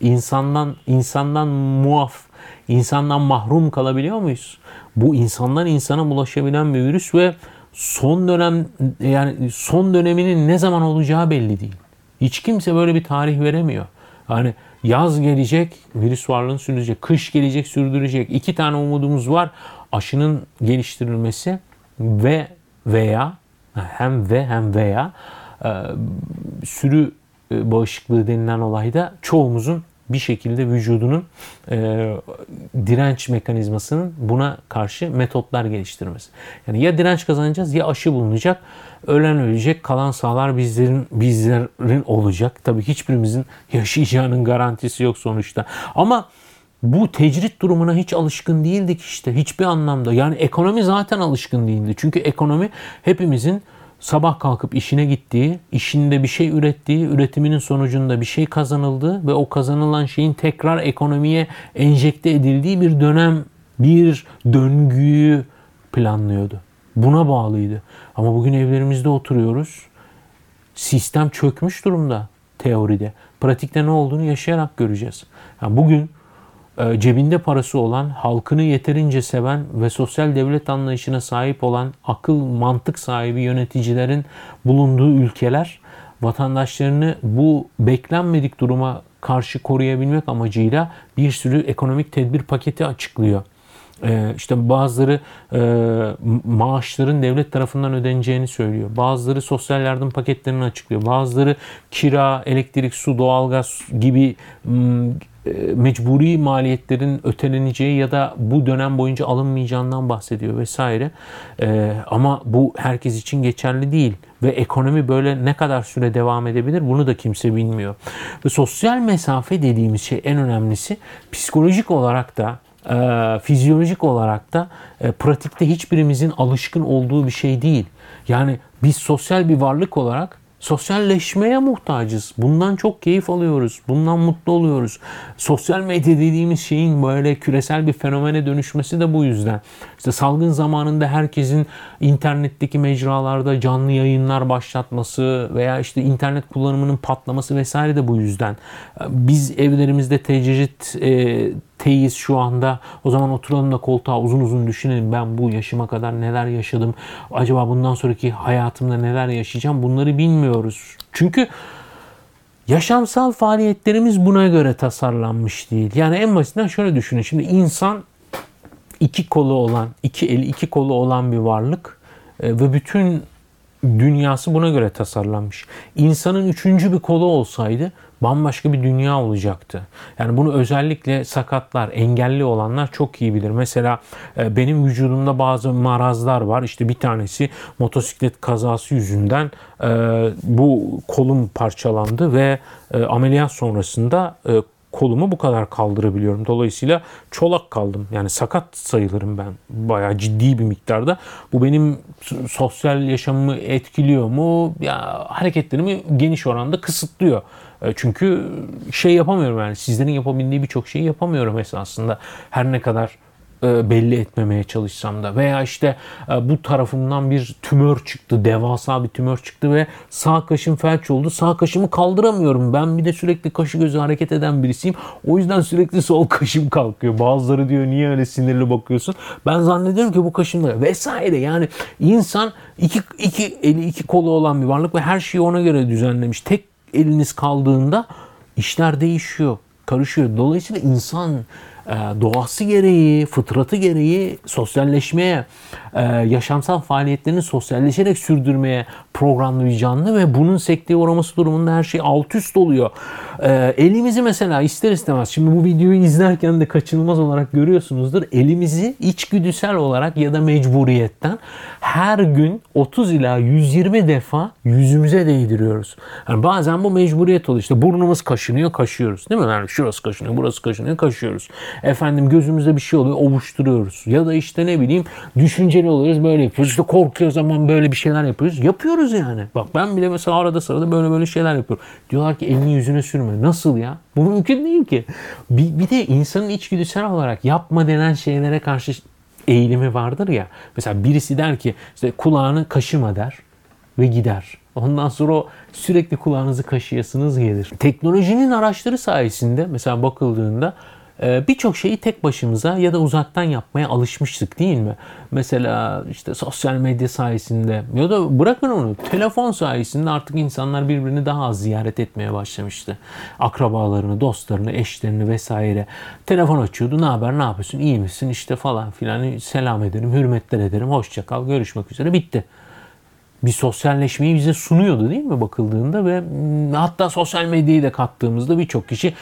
insandan insandan muaf, insandan mahrum kalabiliyor muyuz? Bu insandan insana bulaşabilen bir virüs ve son dönem yani son döneminin ne zaman olacağı belli değil. Hiç kimse böyle bir tarih veremiyor. Hani yaz gelecek, virüs varlığını sürdürecek. Kış gelecek, sürdürecek. İki tane umudumuz var. Aşının geliştirilmesi ve veya hem ve hem veya e, sürü e, bağışıklığı denilen olayda çoğumuzun bir şekilde vücudunun e, direnç mekanizmasının buna karşı metotlar geliştirmesi. Yani ya direnç kazanacağız ya aşı bulunacak. Ölen ölecek, kalan sağlar bizlerin bizlerin olacak. Tabii hiçbirimizin yaşayacağının garantisi yok sonuçta. Ama bu tecrit durumuna hiç alışkın değildik işte hiçbir anlamda. Yani ekonomi zaten alışkın değildi. Çünkü ekonomi hepimizin sabah kalkıp işine gittiği, işinde bir şey ürettiği, üretiminin sonucunda bir şey kazanıldığı ve o kazanılan şeyin tekrar ekonomiye enjekte edildiği bir dönem, bir döngüyü planlıyordu. Buna bağlıydı. Ama bugün evlerimizde oturuyoruz. Sistem çökmüş durumda teoride. Pratikte ne olduğunu yaşayarak göreceğiz. Yani bugün cebinde parası olan, halkını yeterince seven ve sosyal devlet anlayışına sahip olan akıl, mantık sahibi yöneticilerin bulunduğu ülkeler vatandaşlarını bu beklenmedik duruma karşı koruyabilmek amacıyla bir sürü ekonomik tedbir paketi açıklıyor. Ee, işte bazıları e, maaşların devlet tarafından ödeneceğini söylüyor. Bazıları sosyal yardım paketlerini açıklıyor. Bazıları kira, elektrik, su, doğalgaz gibi e, mecburi maliyetlerin öteleneceği ya da bu dönem boyunca alınmayacağından bahsediyor vesaire. E, ama bu herkes için geçerli değil ve ekonomi böyle ne kadar süre devam edebilir bunu da kimse bilmiyor. Ve sosyal mesafe dediğimiz şey en önemlisi psikolojik olarak da e, fizyolojik olarak da e, pratikte hiçbirimizin alışkın olduğu bir şey değil. Yani biz sosyal bir varlık olarak Sosyalleşmeye muhtacız. Bundan çok keyif alıyoruz. Bundan mutlu oluyoruz. Sosyal medya dediğimiz şeyin böyle küresel bir fenomene dönüşmesi de bu yüzden. İşte salgın zamanında herkesin internetteki mecralarda canlı yayınlar başlatması veya işte internet kullanımının patlaması vesaire de bu yüzden. Biz evlerimizde tecrit e, teyiz şu anda. O zaman oturalım da koltuğa uzun uzun düşünelim. Ben bu yaşıma kadar neler yaşadım? Acaba bundan sonraki hayatımda neler yaşayacağım? Bunları bilmiyoruz. Çünkü yaşamsal faaliyetlerimiz buna göre tasarlanmış değil. Yani en basitinden şöyle düşünün. Şimdi insan iki kolu olan, iki eli, iki kolu olan bir varlık e, ve bütün dünyası buna göre tasarlanmış. İnsanın üçüncü bir kolu olsaydı bambaşka bir dünya olacaktı. Yani bunu özellikle sakatlar, engelli olanlar çok iyi bilir. Mesela e, benim vücudumda bazı marazlar var. İşte bir tanesi motosiklet kazası yüzünden e, bu kolum parçalandı ve e, ameliyat sonrasında kolumu bu kadar kaldırabiliyorum. Dolayısıyla çolak kaldım. Yani sakat sayılırım ben bayağı ciddi bir miktarda. Bu benim sosyal yaşamımı etkiliyor mu? Ya hareketlerimi geniş oranda kısıtlıyor. E, çünkü şey yapamıyorum yani sizlerin yapabildiği birçok şeyi yapamıyorum esasında. Her ne kadar e, belli etmemeye çalışsam da. Veya işte e, bu tarafımdan bir tümör çıktı devasa bir tümör çıktı ve sağ kaşım felç oldu. Sağ kaşımı kaldıramıyorum. Ben bir de sürekli kaşı gözü hareket eden birisiyim. O yüzden sürekli sol kaşım kalkıyor. Bazıları diyor niye öyle sinirli bakıyorsun? Ben zannediyorum ki bu kaşımda vesaire. Yani insan iki, iki eli iki kolu olan bir varlık ve her şeyi ona göre düzenlemiş. Tek eliniz kaldığında işler değişiyor karışıyor. Dolayısıyla insan ee, doğası gereği, fıtratı gereği sosyalleşmeye, e, yaşamsal faaliyetlerini sosyalleşerek sürdürmeye programlı bir canlı ve bunun sekteye uğraması durumunda her şey alt üst oluyor. Ee, elimizi mesela ister istemez, şimdi bu videoyu izlerken de kaçınılmaz olarak görüyorsunuzdur. Elimizi içgüdüsel olarak ya da mecburiyetten her gün 30 ila 120 defa yüzümüze değdiriyoruz. Yani bazen bu mecburiyet oluyor. İşte burnumuz kaşınıyor, kaşıyoruz. Değil mi? Yani şurası kaşınıyor, burası kaşınıyor, kaşıyoruz. Efendim gözümüzde bir şey oluyor ovuşturuyoruz. Ya da işte ne bileyim düşünceli oluyoruz böyle yapıyoruz. İşte korkuyor zaman böyle bir şeyler yapıyoruz. Yapıyoruz yani. Bak ben bile mesela arada sırada böyle böyle şeyler yapıyorum. Diyorlar ki elini yüzüne sürme. Nasıl ya? Bu mümkün değil ki. Bir, bir de insanın içgüdüsel olarak yapma denen şeylere karşı eğilimi vardır ya. Mesela birisi der ki işte kulağını kaşıma der ve gider. Ondan sonra o sürekli kulağınızı kaşıyasınız gelir. Teknolojinin araçları sayesinde mesela bakıldığında birçok şeyi tek başımıza ya da uzaktan yapmaya alışmıştık değil mi? Mesela işte sosyal medya sayesinde ya da bırakın onu telefon sayesinde artık insanlar birbirini daha az ziyaret etmeye başlamıştı. Akrabalarını, dostlarını, eşlerini vesaire. Telefon açıyordu. Ne haber, ne yapıyorsun, iyi misin işte falan filan. Selam ederim, hürmetler ederim, hoşça kal, görüşmek üzere bitti bir sosyalleşmeyi bize sunuyordu değil mi bakıldığında ve hmm, hatta sosyal medyayı da kattığımızda birçok kişi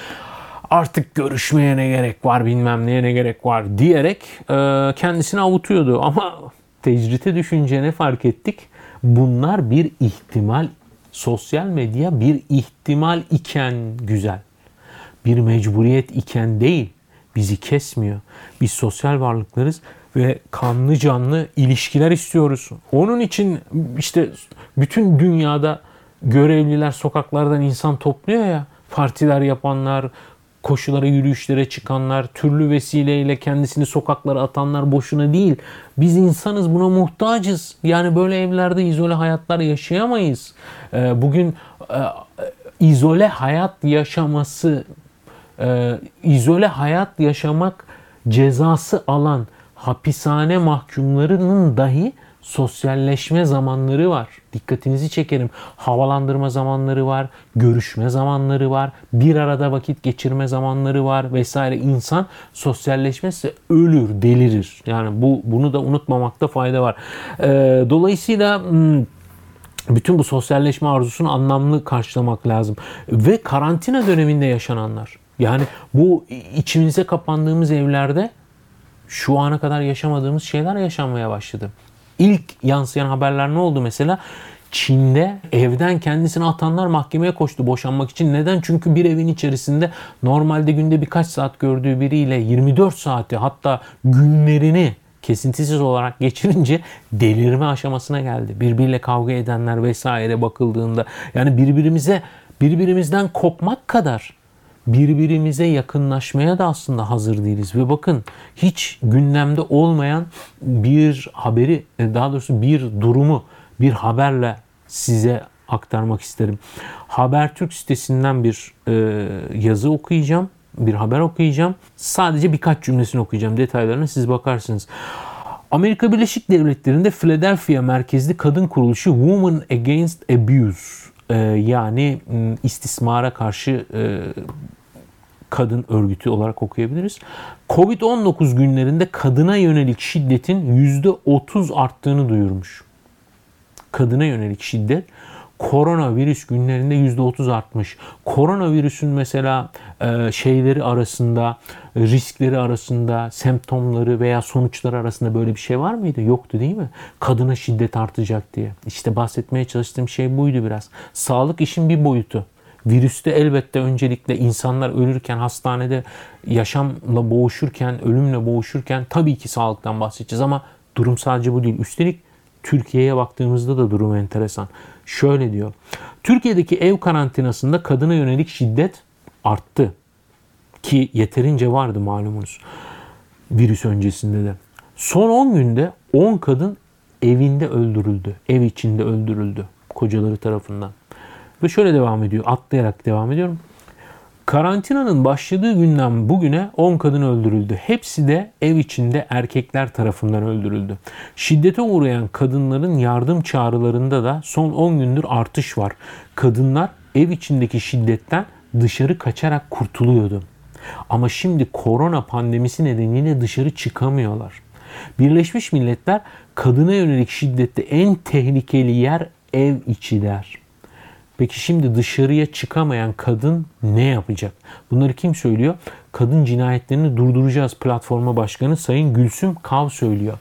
artık görüşmeye ne gerek var bilmem neye ne gerek var diyerek e, kendisini avutuyordu. Ama tecrite düşünce ne fark ettik? Bunlar bir ihtimal. Sosyal medya bir ihtimal iken güzel. Bir mecburiyet iken değil. Bizi kesmiyor. Biz sosyal varlıklarız ve kanlı canlı ilişkiler istiyoruz. Onun için işte bütün dünyada görevliler sokaklardan insan topluyor ya. Partiler yapanlar, koşulara, yürüyüşlere çıkanlar, türlü vesileyle kendisini sokaklara atanlar boşuna değil. Biz insanız buna muhtacız. Yani böyle evlerde izole hayatlar yaşayamayız. Ee, bugün e, izole hayat yaşaması, e, izole hayat yaşamak cezası alan hapishane mahkumlarının dahi sosyalleşme zamanları var. Dikkatinizi çekerim. Havalandırma zamanları var, görüşme zamanları var, bir arada vakit geçirme zamanları var vesaire. İnsan sosyalleşmezse ölür, delirir. Yani bu bunu da unutmamakta fayda var. Ee, dolayısıyla hmm, bütün bu sosyalleşme arzusunu anlamlı karşılamak lazım. Ve karantina döneminde yaşananlar. Yani bu içimize kapandığımız evlerde şu ana kadar yaşamadığımız şeyler yaşanmaya başladı. İlk yansıyan haberler ne oldu mesela? Çin'de evden kendisini atanlar mahkemeye koştu boşanmak için. Neden? Çünkü bir evin içerisinde normalde günde birkaç saat gördüğü biriyle 24 saati hatta günlerini kesintisiz olarak geçirince delirme aşamasına geldi. Birbiriyle kavga edenler vesaire bakıldığında yani birbirimize birbirimizden kopmak kadar birbirimize yakınlaşmaya da aslında hazır değiliz. Ve bakın hiç gündemde olmayan bir haberi, e, daha doğrusu bir durumu bir haberle size aktarmak isterim. Habertürk sitesinden bir e, yazı okuyacağım, bir haber okuyacağım. Sadece birkaç cümlesini okuyacağım. Detaylarına siz bakarsınız. Amerika Birleşik Devletleri'nde Philadelphia merkezli kadın kuruluşu Women Against Abuse e, yani istismara karşı e, kadın örgütü olarak okuyabiliriz. Covid-19 günlerinde kadına yönelik şiddetin %30 arttığını duyurmuş. Kadına yönelik şiddet koronavirüs günlerinde %30 artmış. Koronavirüsün mesela e, şeyleri arasında, riskleri arasında, semptomları veya sonuçları arasında böyle bir şey var mıydı? Yoktu değil mi? Kadına şiddet artacak diye. İşte bahsetmeye çalıştığım şey buydu biraz. Sağlık işin bir boyutu Virüste elbette öncelikle insanlar ölürken, hastanede yaşamla boğuşurken, ölümle boğuşurken tabii ki sağlıktan bahsedeceğiz ama durum sadece bu değil. Üstelik Türkiye'ye baktığımızda da durum enteresan. Şöyle diyor. Türkiye'deki ev karantinasında kadına yönelik şiddet arttı. Ki yeterince vardı malumunuz. Virüs öncesinde de. Son 10 günde 10 kadın evinde öldürüldü. Ev içinde öldürüldü kocaları tarafından. Ve şöyle devam ediyor. Atlayarak devam ediyorum. Karantinanın başladığı günden bugüne 10 kadın öldürüldü. Hepsi de ev içinde erkekler tarafından öldürüldü. Şiddete uğrayan kadınların yardım çağrılarında da son 10 gündür artış var. Kadınlar ev içindeki şiddetten dışarı kaçarak kurtuluyordu. Ama şimdi korona pandemisi nedeniyle dışarı çıkamıyorlar. Birleşmiş Milletler kadına yönelik şiddette en tehlikeli yer ev içi der. Peki şimdi dışarıya çıkamayan kadın ne yapacak? Bunları kim söylüyor? Kadın cinayetlerini durduracağız platforma başkanı Sayın Gülsüm Kav söylüyor.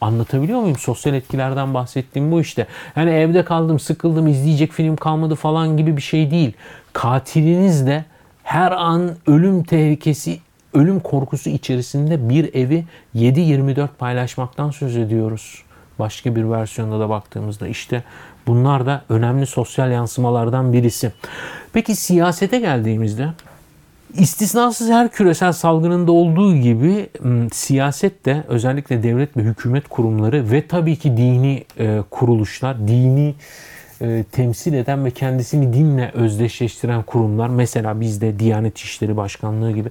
Anlatabiliyor muyum? Sosyal etkilerden bahsettiğim bu işte. Yani evde kaldım, sıkıldım, izleyecek film kalmadı falan gibi bir şey değil. Katiliniz de her an ölüm tehlikesi, ölüm korkusu içerisinde bir evi 7-24 paylaşmaktan söz ediyoruz. Başka bir versiyonda da baktığımızda işte bunlar da önemli sosyal yansımalardan birisi. Peki siyasete geldiğimizde istisnasız her küresel salgınında olduğu gibi siyaset de özellikle devlet ve hükümet kurumları ve tabii ki dini e, kuruluşlar, dini e, temsil eden ve kendisini dinle özdeşleştiren kurumlar mesela bizde Diyanet İşleri Başkanlığı gibi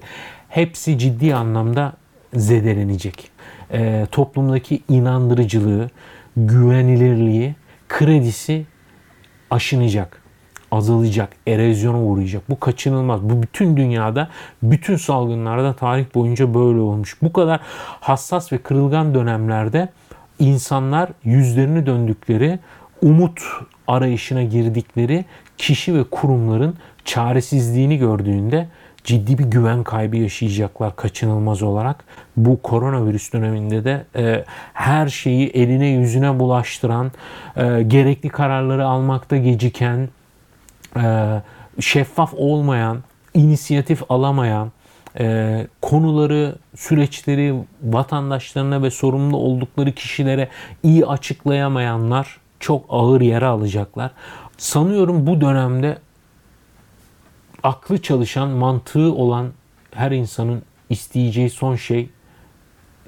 hepsi ciddi anlamda zedelenecek. E, toplumdaki inandırıcılığı, güvenilirliği, kredisi aşınacak, azalacak, erozyona uğrayacak. Bu kaçınılmaz. Bu bütün dünyada, bütün salgınlarda tarih boyunca böyle olmuş. Bu kadar hassas ve kırılgan dönemlerde insanlar yüzlerini döndükleri, umut arayışına girdikleri kişi ve kurumların çaresizliğini gördüğünde ciddi bir güven kaybı yaşayacaklar kaçınılmaz olarak. Bu koronavirüs döneminde de e, her şeyi eline yüzüne bulaştıran, e, gerekli kararları almakta geciken, e, şeffaf olmayan, inisiyatif alamayan, e, konuları, süreçleri vatandaşlarına ve sorumlu oldukları kişilere iyi açıklayamayanlar çok ağır yara alacaklar. Sanıyorum bu dönemde aklı çalışan, mantığı olan her insanın isteyeceği son şey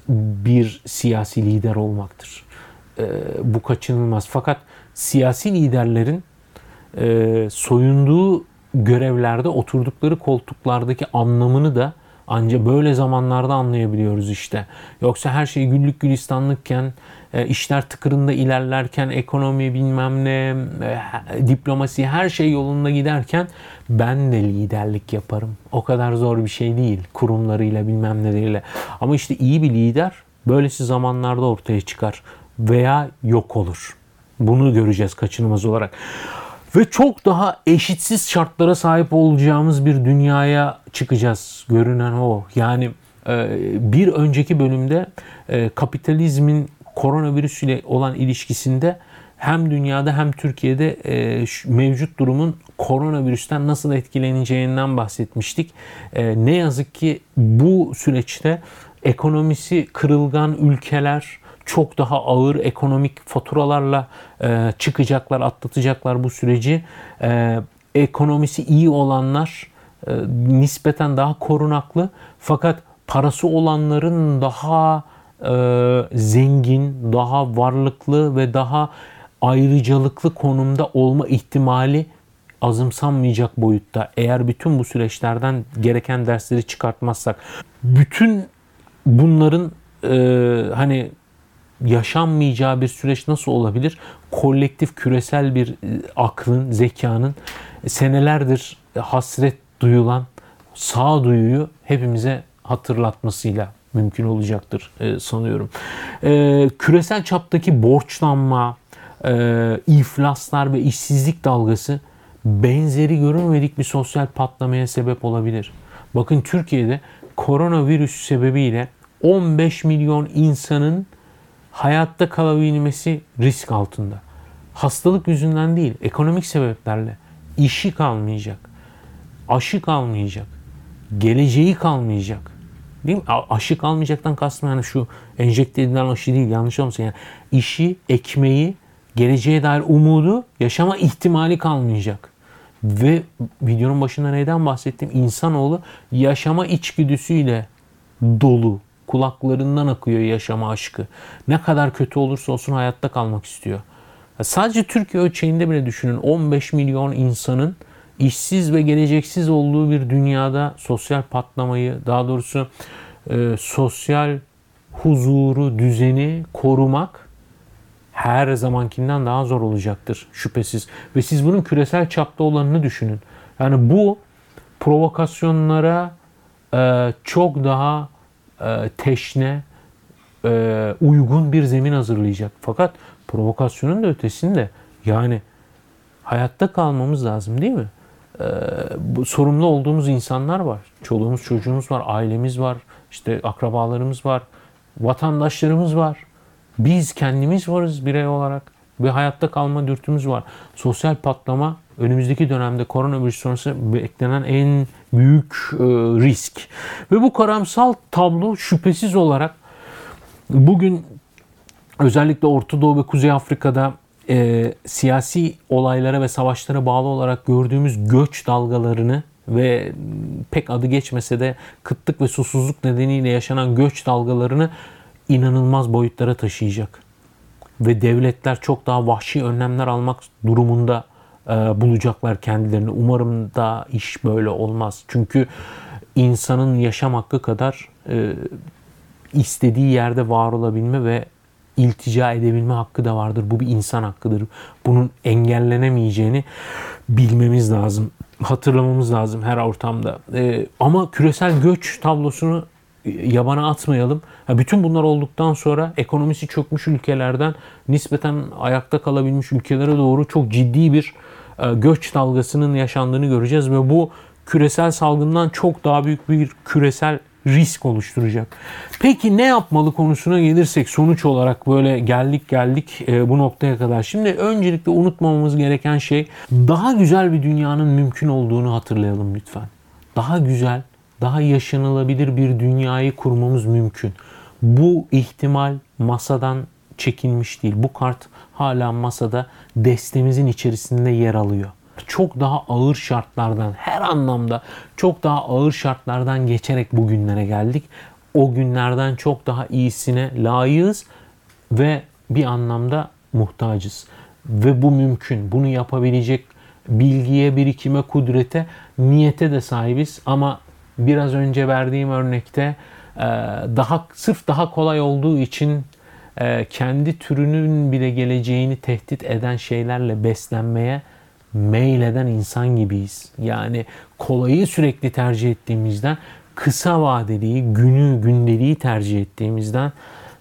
bir siyasi lider olmaktır. E, bu kaçınılmaz. Fakat siyasi liderlerin e, soyunduğu görevlerde oturdukları koltuklardaki anlamını da ancak böyle zamanlarda anlayabiliyoruz işte. Yoksa her şey güllük gülistanlıkken, işler tıkırında ilerlerken, ekonomi bilmem ne, e, diplomasi her şey yolunda giderken ben de liderlik yaparım. O kadar zor bir şey değil kurumlarıyla bilmem neleriyle. Ama işte iyi bir lider böylesi zamanlarda ortaya çıkar veya yok olur. Bunu göreceğiz kaçınılmaz olarak ve çok daha eşitsiz şartlara sahip olacağımız bir dünyaya çıkacağız. Görünen o. Yani e, bir önceki bölümde e, kapitalizmin koronavirüs ile olan ilişkisinde hem dünyada hem Türkiye'de e, mevcut durumun koronavirüsten nasıl etkileneceğinden bahsetmiştik. Ne yazık ki bu süreçte ekonomisi kırılgan ülkeler, çok daha ağır ekonomik faturalarla e, çıkacaklar, atlatacaklar bu süreci. E, ekonomisi iyi olanlar e, nispeten daha korunaklı fakat parası olanların daha e, zengin, daha varlıklı ve daha ayrıcalıklı konumda olma ihtimali azımsanmayacak boyutta. Eğer bütün bu süreçlerden gereken dersleri çıkartmazsak, bütün bunların e, hani yaşanmayacağı bir süreç nasıl olabilir? Kolektif küresel bir e, aklın, zekanın senelerdir hasret duyulan sağduyuyu hepimize hatırlatmasıyla mümkün olacaktır e, sanıyorum. E, küresel çaptaki borçlanma, e, iflaslar ve işsizlik dalgası benzeri görülmedik bir sosyal patlamaya sebep olabilir. Bakın Türkiye'de koronavirüs sebebiyle 15 milyon insanın hayatta kalabilmesi risk altında. Hastalık yüzünden değil, ekonomik sebeplerle işi kalmayacak. aşı kalmayacak. Geleceği kalmayacak. Değil mi? Aşı kalmayacaktan kastım yani şu enjekte edilen aşı değil yanlış olmasın yani işi, ekmeği, geleceğe dair umudu, yaşama ihtimali kalmayacak. Ve videonun başında neyden bahsettim? İnsanoğlu yaşama içgüdüsüyle dolu. Kulaklarından akıyor yaşama aşkı. Ne kadar kötü olursa olsun hayatta kalmak istiyor. Sadece Türkiye ölçeğinde bile düşünün 15 milyon insanın işsiz ve geleceksiz olduğu bir dünyada sosyal patlamayı, daha doğrusu e, sosyal huzuru, düzeni korumak her zamankinden daha zor olacaktır şüphesiz. Ve siz bunun küresel çapta olanını düşünün. Yani bu provokasyonlara e, çok daha e, teşne, e, uygun bir zemin hazırlayacak. Fakat provokasyonun da ötesinde yani hayatta kalmamız lazım değil mi? Ee, bu, sorumlu olduğumuz insanlar var. Çoluğumuz, çocuğumuz var, ailemiz var, işte akrabalarımız var, vatandaşlarımız var. Biz kendimiz varız birey olarak ve hayatta kalma dürtümüz var. Sosyal patlama önümüzdeki dönemde koronavirüs sonrası beklenen en büyük e, risk. Ve bu karamsal tablo şüphesiz olarak bugün özellikle Orta Doğu ve Kuzey Afrika'da e, siyasi olaylara ve savaşlara bağlı olarak gördüğümüz göç dalgalarını ve pek adı geçmese de kıtlık ve susuzluk nedeniyle yaşanan göç dalgalarını inanılmaz boyutlara taşıyacak. Ve devletler çok daha vahşi önlemler almak durumunda e, bulacaklar kendilerini. Umarım da iş böyle olmaz. Çünkü insanın yaşam hakkı kadar e, istediği yerde var olabilme ve iltica edebilme hakkı da vardır. Bu bir insan hakkıdır. Bunun engellenemeyeceğini bilmemiz lazım. Hatırlamamız lazım her ortamda. Ee, ama küresel göç tablosunu yabana atmayalım. Ha, bütün bunlar olduktan sonra ekonomisi çökmüş ülkelerden nispeten ayakta kalabilmiş ülkelere doğru çok ciddi bir e, göç dalgasının yaşandığını göreceğiz ve bu küresel salgından çok daha büyük bir küresel risk oluşturacak. Peki ne yapmalı konusuna gelirsek sonuç olarak böyle geldik geldik e, bu noktaya kadar. Şimdi öncelikle unutmamamız gereken şey daha güzel bir dünyanın mümkün olduğunu hatırlayalım lütfen. Daha güzel, daha yaşanılabilir bir dünyayı kurmamız mümkün. Bu ihtimal masadan çekilmiş değil. Bu kart hala masada destemizin içerisinde yer alıyor çok daha ağır şartlardan her anlamda çok daha ağır şartlardan geçerek bugünlere geldik. O günlerden çok daha iyisine layığız ve bir anlamda muhtacız. Ve bu mümkün. Bunu yapabilecek bilgiye, birikime, kudrete, niyete de sahibiz. Ama biraz önce verdiğim örnekte e, daha sırf daha kolay olduğu için e, kendi türünün bile geleceğini tehdit eden şeylerle beslenmeye meyleden insan gibiyiz. Yani kolayı sürekli tercih ettiğimizden kısa vadeliyi, günü, gündeliği tercih ettiğimizden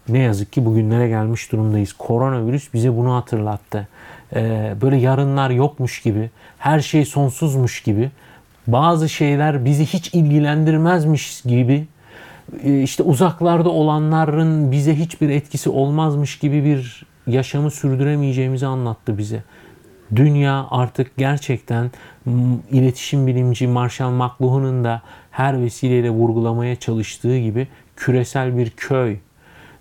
ne yazık ki bugünlere gelmiş durumdayız. Koronavirüs bize bunu hatırlattı. Ee, böyle yarınlar yokmuş gibi, her şey sonsuzmuş gibi, bazı şeyler bizi hiç ilgilendirmezmiş gibi, e, işte uzaklarda olanların bize hiçbir etkisi olmazmış gibi bir yaşamı sürdüremeyeceğimizi anlattı bize. Dünya artık gerçekten iletişim bilimci Marshall McLuhan'ın da her vesileyle vurgulamaya çalıştığı gibi küresel bir köy.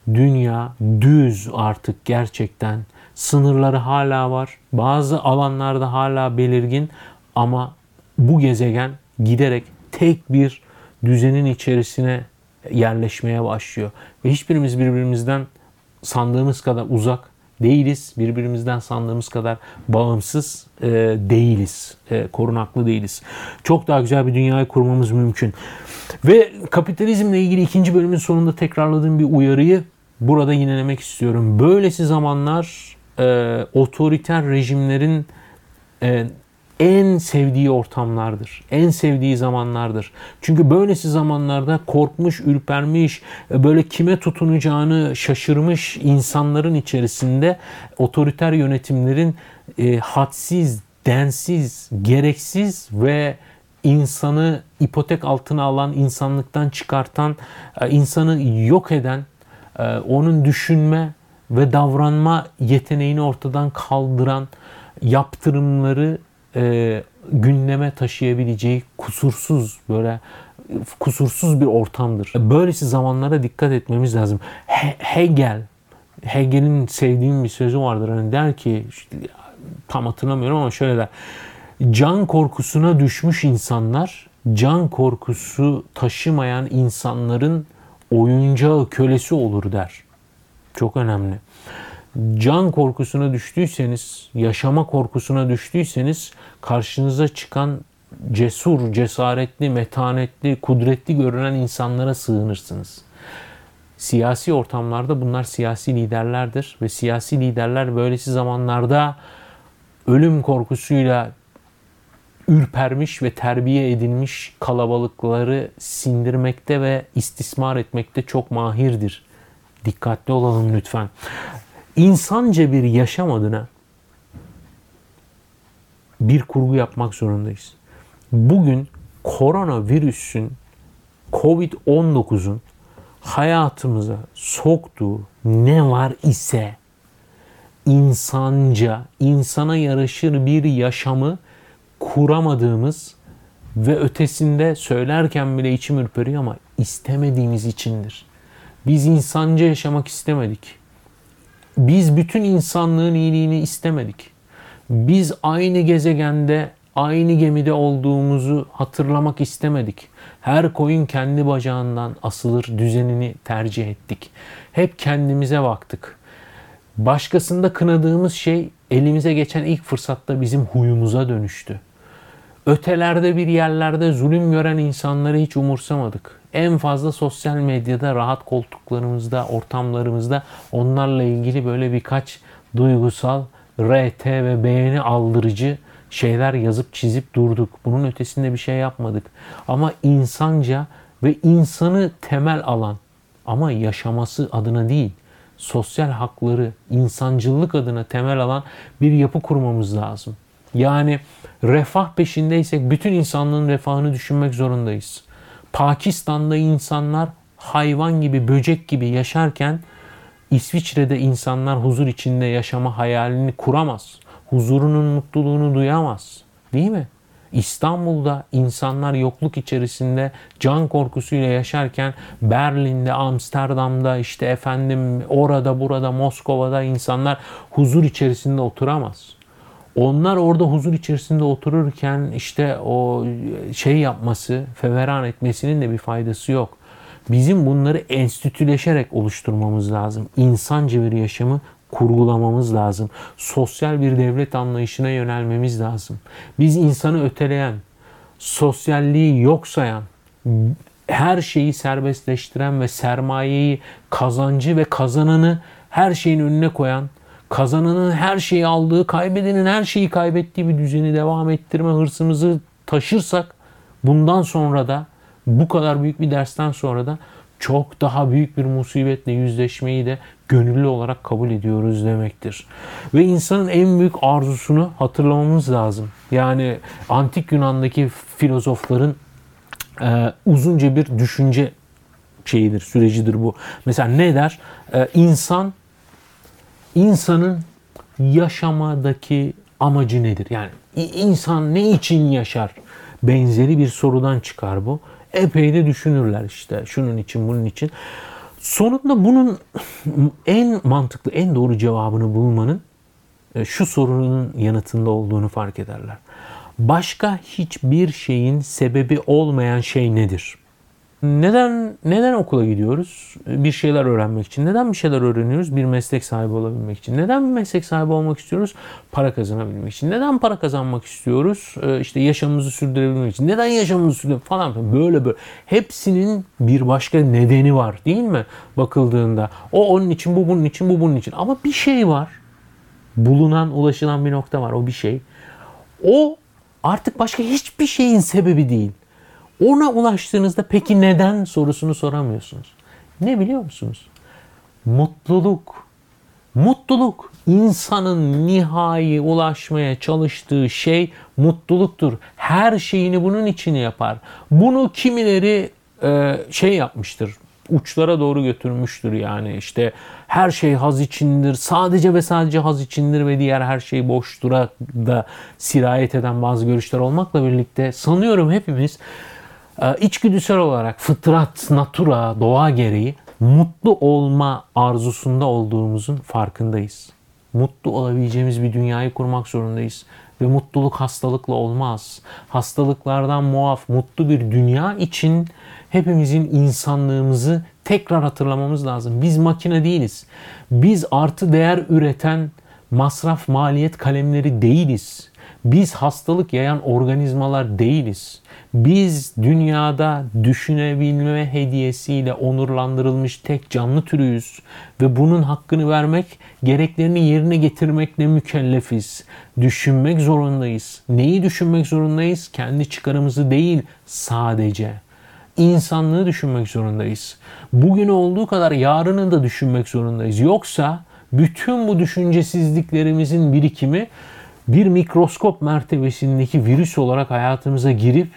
Dünya düz artık gerçekten. Sınırları hala var. Bazı alanlarda hala belirgin ama bu gezegen giderek tek bir düzenin içerisine yerleşmeye başlıyor. Ve hiçbirimiz birbirimizden sandığımız kadar uzak değiliz. Birbirimizden sandığımız kadar bağımsız e, değiliz. E, korunaklı değiliz. Çok daha güzel bir dünyayı kurmamız mümkün. Ve kapitalizmle ilgili ikinci bölümün sonunda tekrarladığım bir uyarıyı burada yinelemek istiyorum. Böylesi zamanlar e, otoriter rejimlerin e, en sevdiği ortamlardır. En sevdiği zamanlardır. Çünkü böylesi zamanlarda korkmuş, ürpermiş, böyle kime tutunacağını şaşırmış insanların içerisinde otoriter yönetimlerin e, hadsiz, densiz, gereksiz ve insanı ipotek altına alan, insanlıktan çıkartan, e, insanı yok eden, e, onun düşünme ve davranma yeteneğini ortadan kaldıran yaptırımları e, gündeme taşıyabileceği kusursuz böyle kusursuz bir ortamdır. Böylesi zamanlara dikkat etmemiz lazım. He- Hegel Hegel'in sevdiğim bir sözü vardır. Hani der ki işte, tam hatırlamıyorum ama şöyle der. Can korkusuna düşmüş insanlar can korkusu taşımayan insanların oyuncağı, kölesi olur der. Çok önemli. Can korkusuna düştüyseniz, yaşama korkusuna düştüyseniz karşınıza çıkan cesur, cesaretli, metanetli, kudretli görünen insanlara sığınırsınız. Siyasi ortamlarda bunlar siyasi liderlerdir ve siyasi liderler böylesi zamanlarda ölüm korkusuyla ürpermiş ve terbiye edilmiş kalabalıkları sindirmekte ve istismar etmekte çok mahirdir. Dikkatli olalım lütfen. İnsanca bir yaşam adına bir kurgu yapmak zorundayız. Bugün koronavirüsün Covid-19'un hayatımıza soktuğu ne var ise insanca, insana yaraşır bir yaşamı kuramadığımız ve ötesinde söylerken bile içim ürperiyor ama istemediğimiz içindir. Biz insanca yaşamak istemedik. Biz bütün insanlığın iyiliğini istemedik. Biz aynı gezegende, aynı gemide olduğumuzu hatırlamak istemedik. Her koyun kendi bacağından asılır düzenini tercih ettik. Hep kendimize baktık. Başkasında kınadığımız şey elimize geçen ilk fırsatta bizim huyumuza dönüştü. Ötelerde bir yerlerde zulüm gören insanları hiç umursamadık. En fazla sosyal medyada rahat koltuklarımızda, ortamlarımızda onlarla ilgili böyle birkaç duygusal, RT ve beğeni aldırıcı şeyler yazıp çizip durduk. Bunun ötesinde bir şey yapmadık. Ama insanca ve insanı temel alan ama yaşaması adına değil, sosyal hakları, insancılık adına temel alan bir yapı kurmamız lazım. Yani refah peşindeysek bütün insanlığın refahını düşünmek zorundayız. Pakistan'da insanlar hayvan gibi, böcek gibi yaşarken İsviçre'de insanlar huzur içinde yaşama hayalini kuramaz. Huzurunun mutluluğunu duyamaz. Değil mi? İstanbul'da insanlar yokluk içerisinde can korkusuyla yaşarken Berlin'de, Amsterdam'da işte efendim orada burada Moskova'da insanlar huzur içerisinde oturamaz. Onlar orada huzur içerisinde otururken işte o şey yapması, feveran etmesinin de bir faydası yok. Bizim bunları enstitüleşerek oluşturmamız lazım. İnsanca bir yaşamı kurgulamamız lazım. Sosyal bir devlet anlayışına yönelmemiz lazım. Biz insanı öteleyen, sosyalliği yok sayan, her şeyi serbestleştiren ve sermayeyi, kazancı ve kazananı her şeyin önüne koyan, kazananın her şeyi aldığı, kaybedenin her şeyi kaybettiği bir düzeni devam ettirme hırsımızı taşırsak bundan sonra da bu kadar büyük bir dersten sonra da çok daha büyük bir musibetle yüzleşmeyi de gönüllü olarak kabul ediyoruz demektir. Ve insanın en büyük arzusunu hatırlamamız lazım. Yani antik Yunan'daki filozofların e, uzunca bir düşünce şeyidir, sürecidir bu. Mesela ne der? E, insan insanın yaşamadaki amacı nedir? Yani insan ne için yaşar? Benzeri bir sorudan çıkar bu. Epey de düşünürler işte şunun için bunun için. Sonunda bunun en mantıklı, en doğru cevabını bulmanın e, şu sorunun yanıtında olduğunu fark ederler. Başka hiçbir şeyin sebebi olmayan şey nedir? Neden neden okula gidiyoruz? Bir şeyler öğrenmek için. Neden bir şeyler öğreniyoruz? Bir meslek sahibi olabilmek için. Neden bir meslek sahibi olmak istiyoruz? Para kazanabilmek için. Neden para kazanmak istiyoruz? Ee, işte yaşamımızı sürdürebilmek için. Neden yaşamımızı sürdürebilmek falan böyle böyle. Hepsinin bir başka nedeni var değil mi? Bakıldığında. O onun için, bu bunun için, bu bunun için. Ama bir şey var. Bulunan, ulaşılan bir nokta var. O bir şey. O artık başka hiçbir şeyin sebebi değil. Ona ulaştığınızda peki neden sorusunu soramıyorsunuz. Ne biliyor musunuz? Mutluluk. Mutluluk insanın nihai ulaşmaya çalıştığı şey mutluluktur. Her şeyini bunun için yapar. Bunu kimileri e, şey yapmıştır. uçlara doğru götürmüştür yani. işte her şey haz içindir, sadece ve sadece haz içindir ve diğer her şey boştura da sirayet eden bazı görüşler olmakla birlikte sanıyorum hepimiz içgüdüsel olarak fıtrat, natura, doğa gereği mutlu olma arzusunda olduğumuzun farkındayız. Mutlu olabileceğimiz bir dünyayı kurmak zorundayız. Ve mutluluk hastalıkla olmaz. Hastalıklardan muaf, mutlu bir dünya için hepimizin insanlığımızı tekrar hatırlamamız lazım. Biz makine değiliz. Biz artı değer üreten masraf maliyet kalemleri değiliz. Biz hastalık yayan organizmalar değiliz. Biz dünyada düşünebilme hediyesiyle onurlandırılmış tek canlı türüyüz ve bunun hakkını vermek, gereklerini yerine getirmekle mükellefiz. Düşünmek zorundayız. Neyi düşünmek zorundayız? Kendi çıkarımızı değil sadece. İnsanlığı düşünmek zorundayız. Bugün olduğu kadar yarını da düşünmek zorundayız. Yoksa bütün bu düşüncesizliklerimizin birikimi bir mikroskop mertebesindeki virüs olarak hayatımıza girip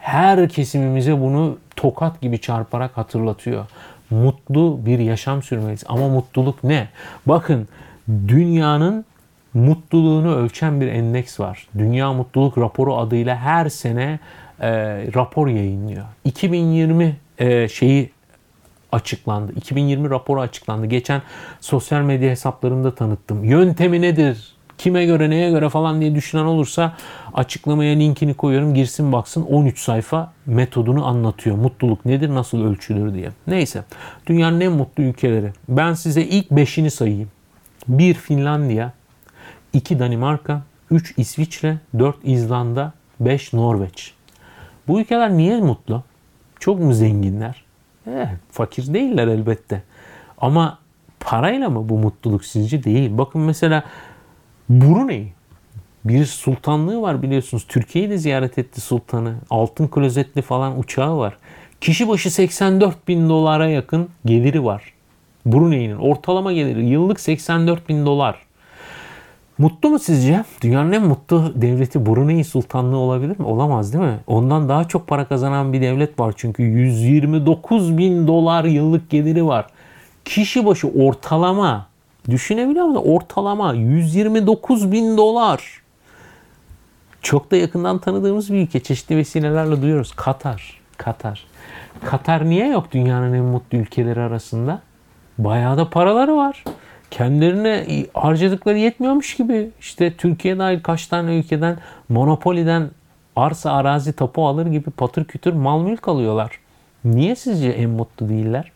her kesimimize bunu tokat gibi çarparak hatırlatıyor. Mutlu bir yaşam sürmeliyiz. Ama mutluluk ne? Bakın dünyanın mutluluğunu ölçen bir endeks var. Dünya Mutluluk Raporu adıyla her sene e, rapor yayınlıyor. 2020 e, şeyi açıklandı. 2020 raporu açıklandı. Geçen sosyal medya hesaplarımda tanıttım. Yöntemi nedir? Kime göre neye göre falan diye düşünen olursa açıklamaya linkini koyuyorum girsin baksın 13 sayfa metodunu anlatıyor. Mutluluk nedir nasıl ölçülür diye. Neyse dünyanın en mutlu ülkeleri. Ben size ilk 5'ini sayayım. 1 Finlandiya, 2 Danimarka, 3 İsviçre, 4 İzlanda, 5 Norveç. Bu ülkeler niye mutlu? Çok mu zenginler? Eh, fakir değiller elbette. Ama parayla mı bu mutluluk sizce? Değil. Bakın mesela Brunei bir sultanlığı var biliyorsunuz. Türkiye'yi de ziyaret etti sultanı. Altın klozetli falan uçağı var. Kişi başı 84 bin dolara yakın geliri var. Brunei'nin ortalama geliri yıllık 84 bin dolar. Mutlu mu sizce? Dünyanın en mutlu devleti Brunei Sultanlığı olabilir mi? Olamaz değil mi? Ondan daha çok para kazanan bir devlet var çünkü 129 bin dolar yıllık geliri var. Kişi başı ortalama Düşünebiliyor musun? Ortalama 129 bin dolar. Çok da yakından tanıdığımız bir ülke. Çeşitli vesilelerle duyuyoruz. Katar. Katar. Katar niye yok dünyanın en mutlu ülkeleri arasında? Bayağı da paraları var. Kendilerine harcadıkları yetmiyormuş gibi. İşte Türkiye dahil kaç tane ülkeden monopoliden arsa, arazi, tapu alır gibi patır kütür mal mülk alıyorlar. Niye sizce en mutlu değiller?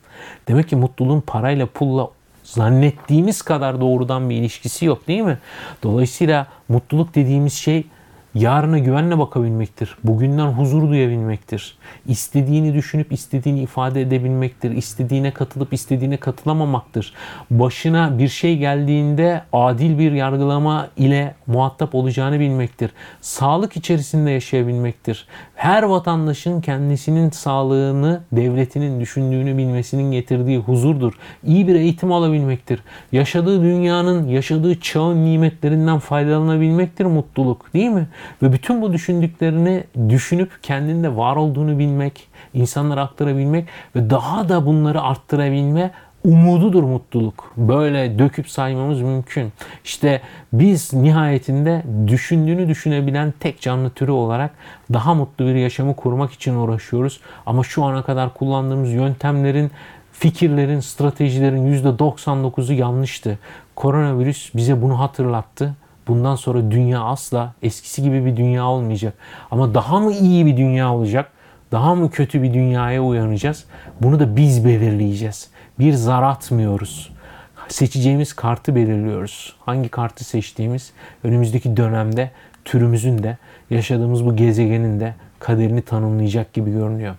Demek ki mutluluğun parayla, pulla zannettiğimiz kadar doğrudan bir ilişkisi yok değil mi? Dolayısıyla mutluluk dediğimiz şey yarına güvenle bakabilmektir. Bugünden huzur duyabilmektir. İstediğini düşünüp istediğini ifade edebilmektir. İstediğine katılıp istediğine katılamamaktır. Başına bir şey geldiğinde adil bir yargılama ile muhatap olacağını bilmektir. Sağlık içerisinde yaşayabilmektir. Her vatandaşın kendisinin sağlığını devletinin düşündüğünü bilmesinin getirdiği huzurdur. İyi bir eğitim alabilmektir. Yaşadığı dünyanın, yaşadığı çağın nimetlerinden faydalanabilmektir mutluluk değil mi? Ve bütün bu düşündüklerini düşünüp kendinde var olduğunu bilmek, insanlara aktarabilmek ve daha da bunları arttırabilme umududur mutluluk. Böyle döküp saymamız mümkün. İşte biz nihayetinde düşündüğünü düşünebilen tek canlı türü olarak daha mutlu bir yaşamı kurmak için uğraşıyoruz. Ama şu ana kadar kullandığımız yöntemlerin fikirlerin, stratejilerin %99'u yanlıştı. Koronavirüs bize bunu hatırlattı Bundan sonra dünya asla eskisi gibi bir dünya olmayacak. Ama daha mı iyi bir dünya olacak? Daha mı kötü bir dünyaya uyanacağız? Bunu da biz belirleyeceğiz. Bir zar atmıyoruz. Seçeceğimiz kartı belirliyoruz. Hangi kartı seçtiğimiz önümüzdeki dönemde türümüzün de yaşadığımız bu gezegenin de kaderini tanımlayacak gibi görünüyor.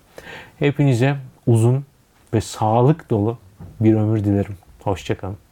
Hepinize uzun ve sağlık dolu bir ömür dilerim. Hoşçakalın.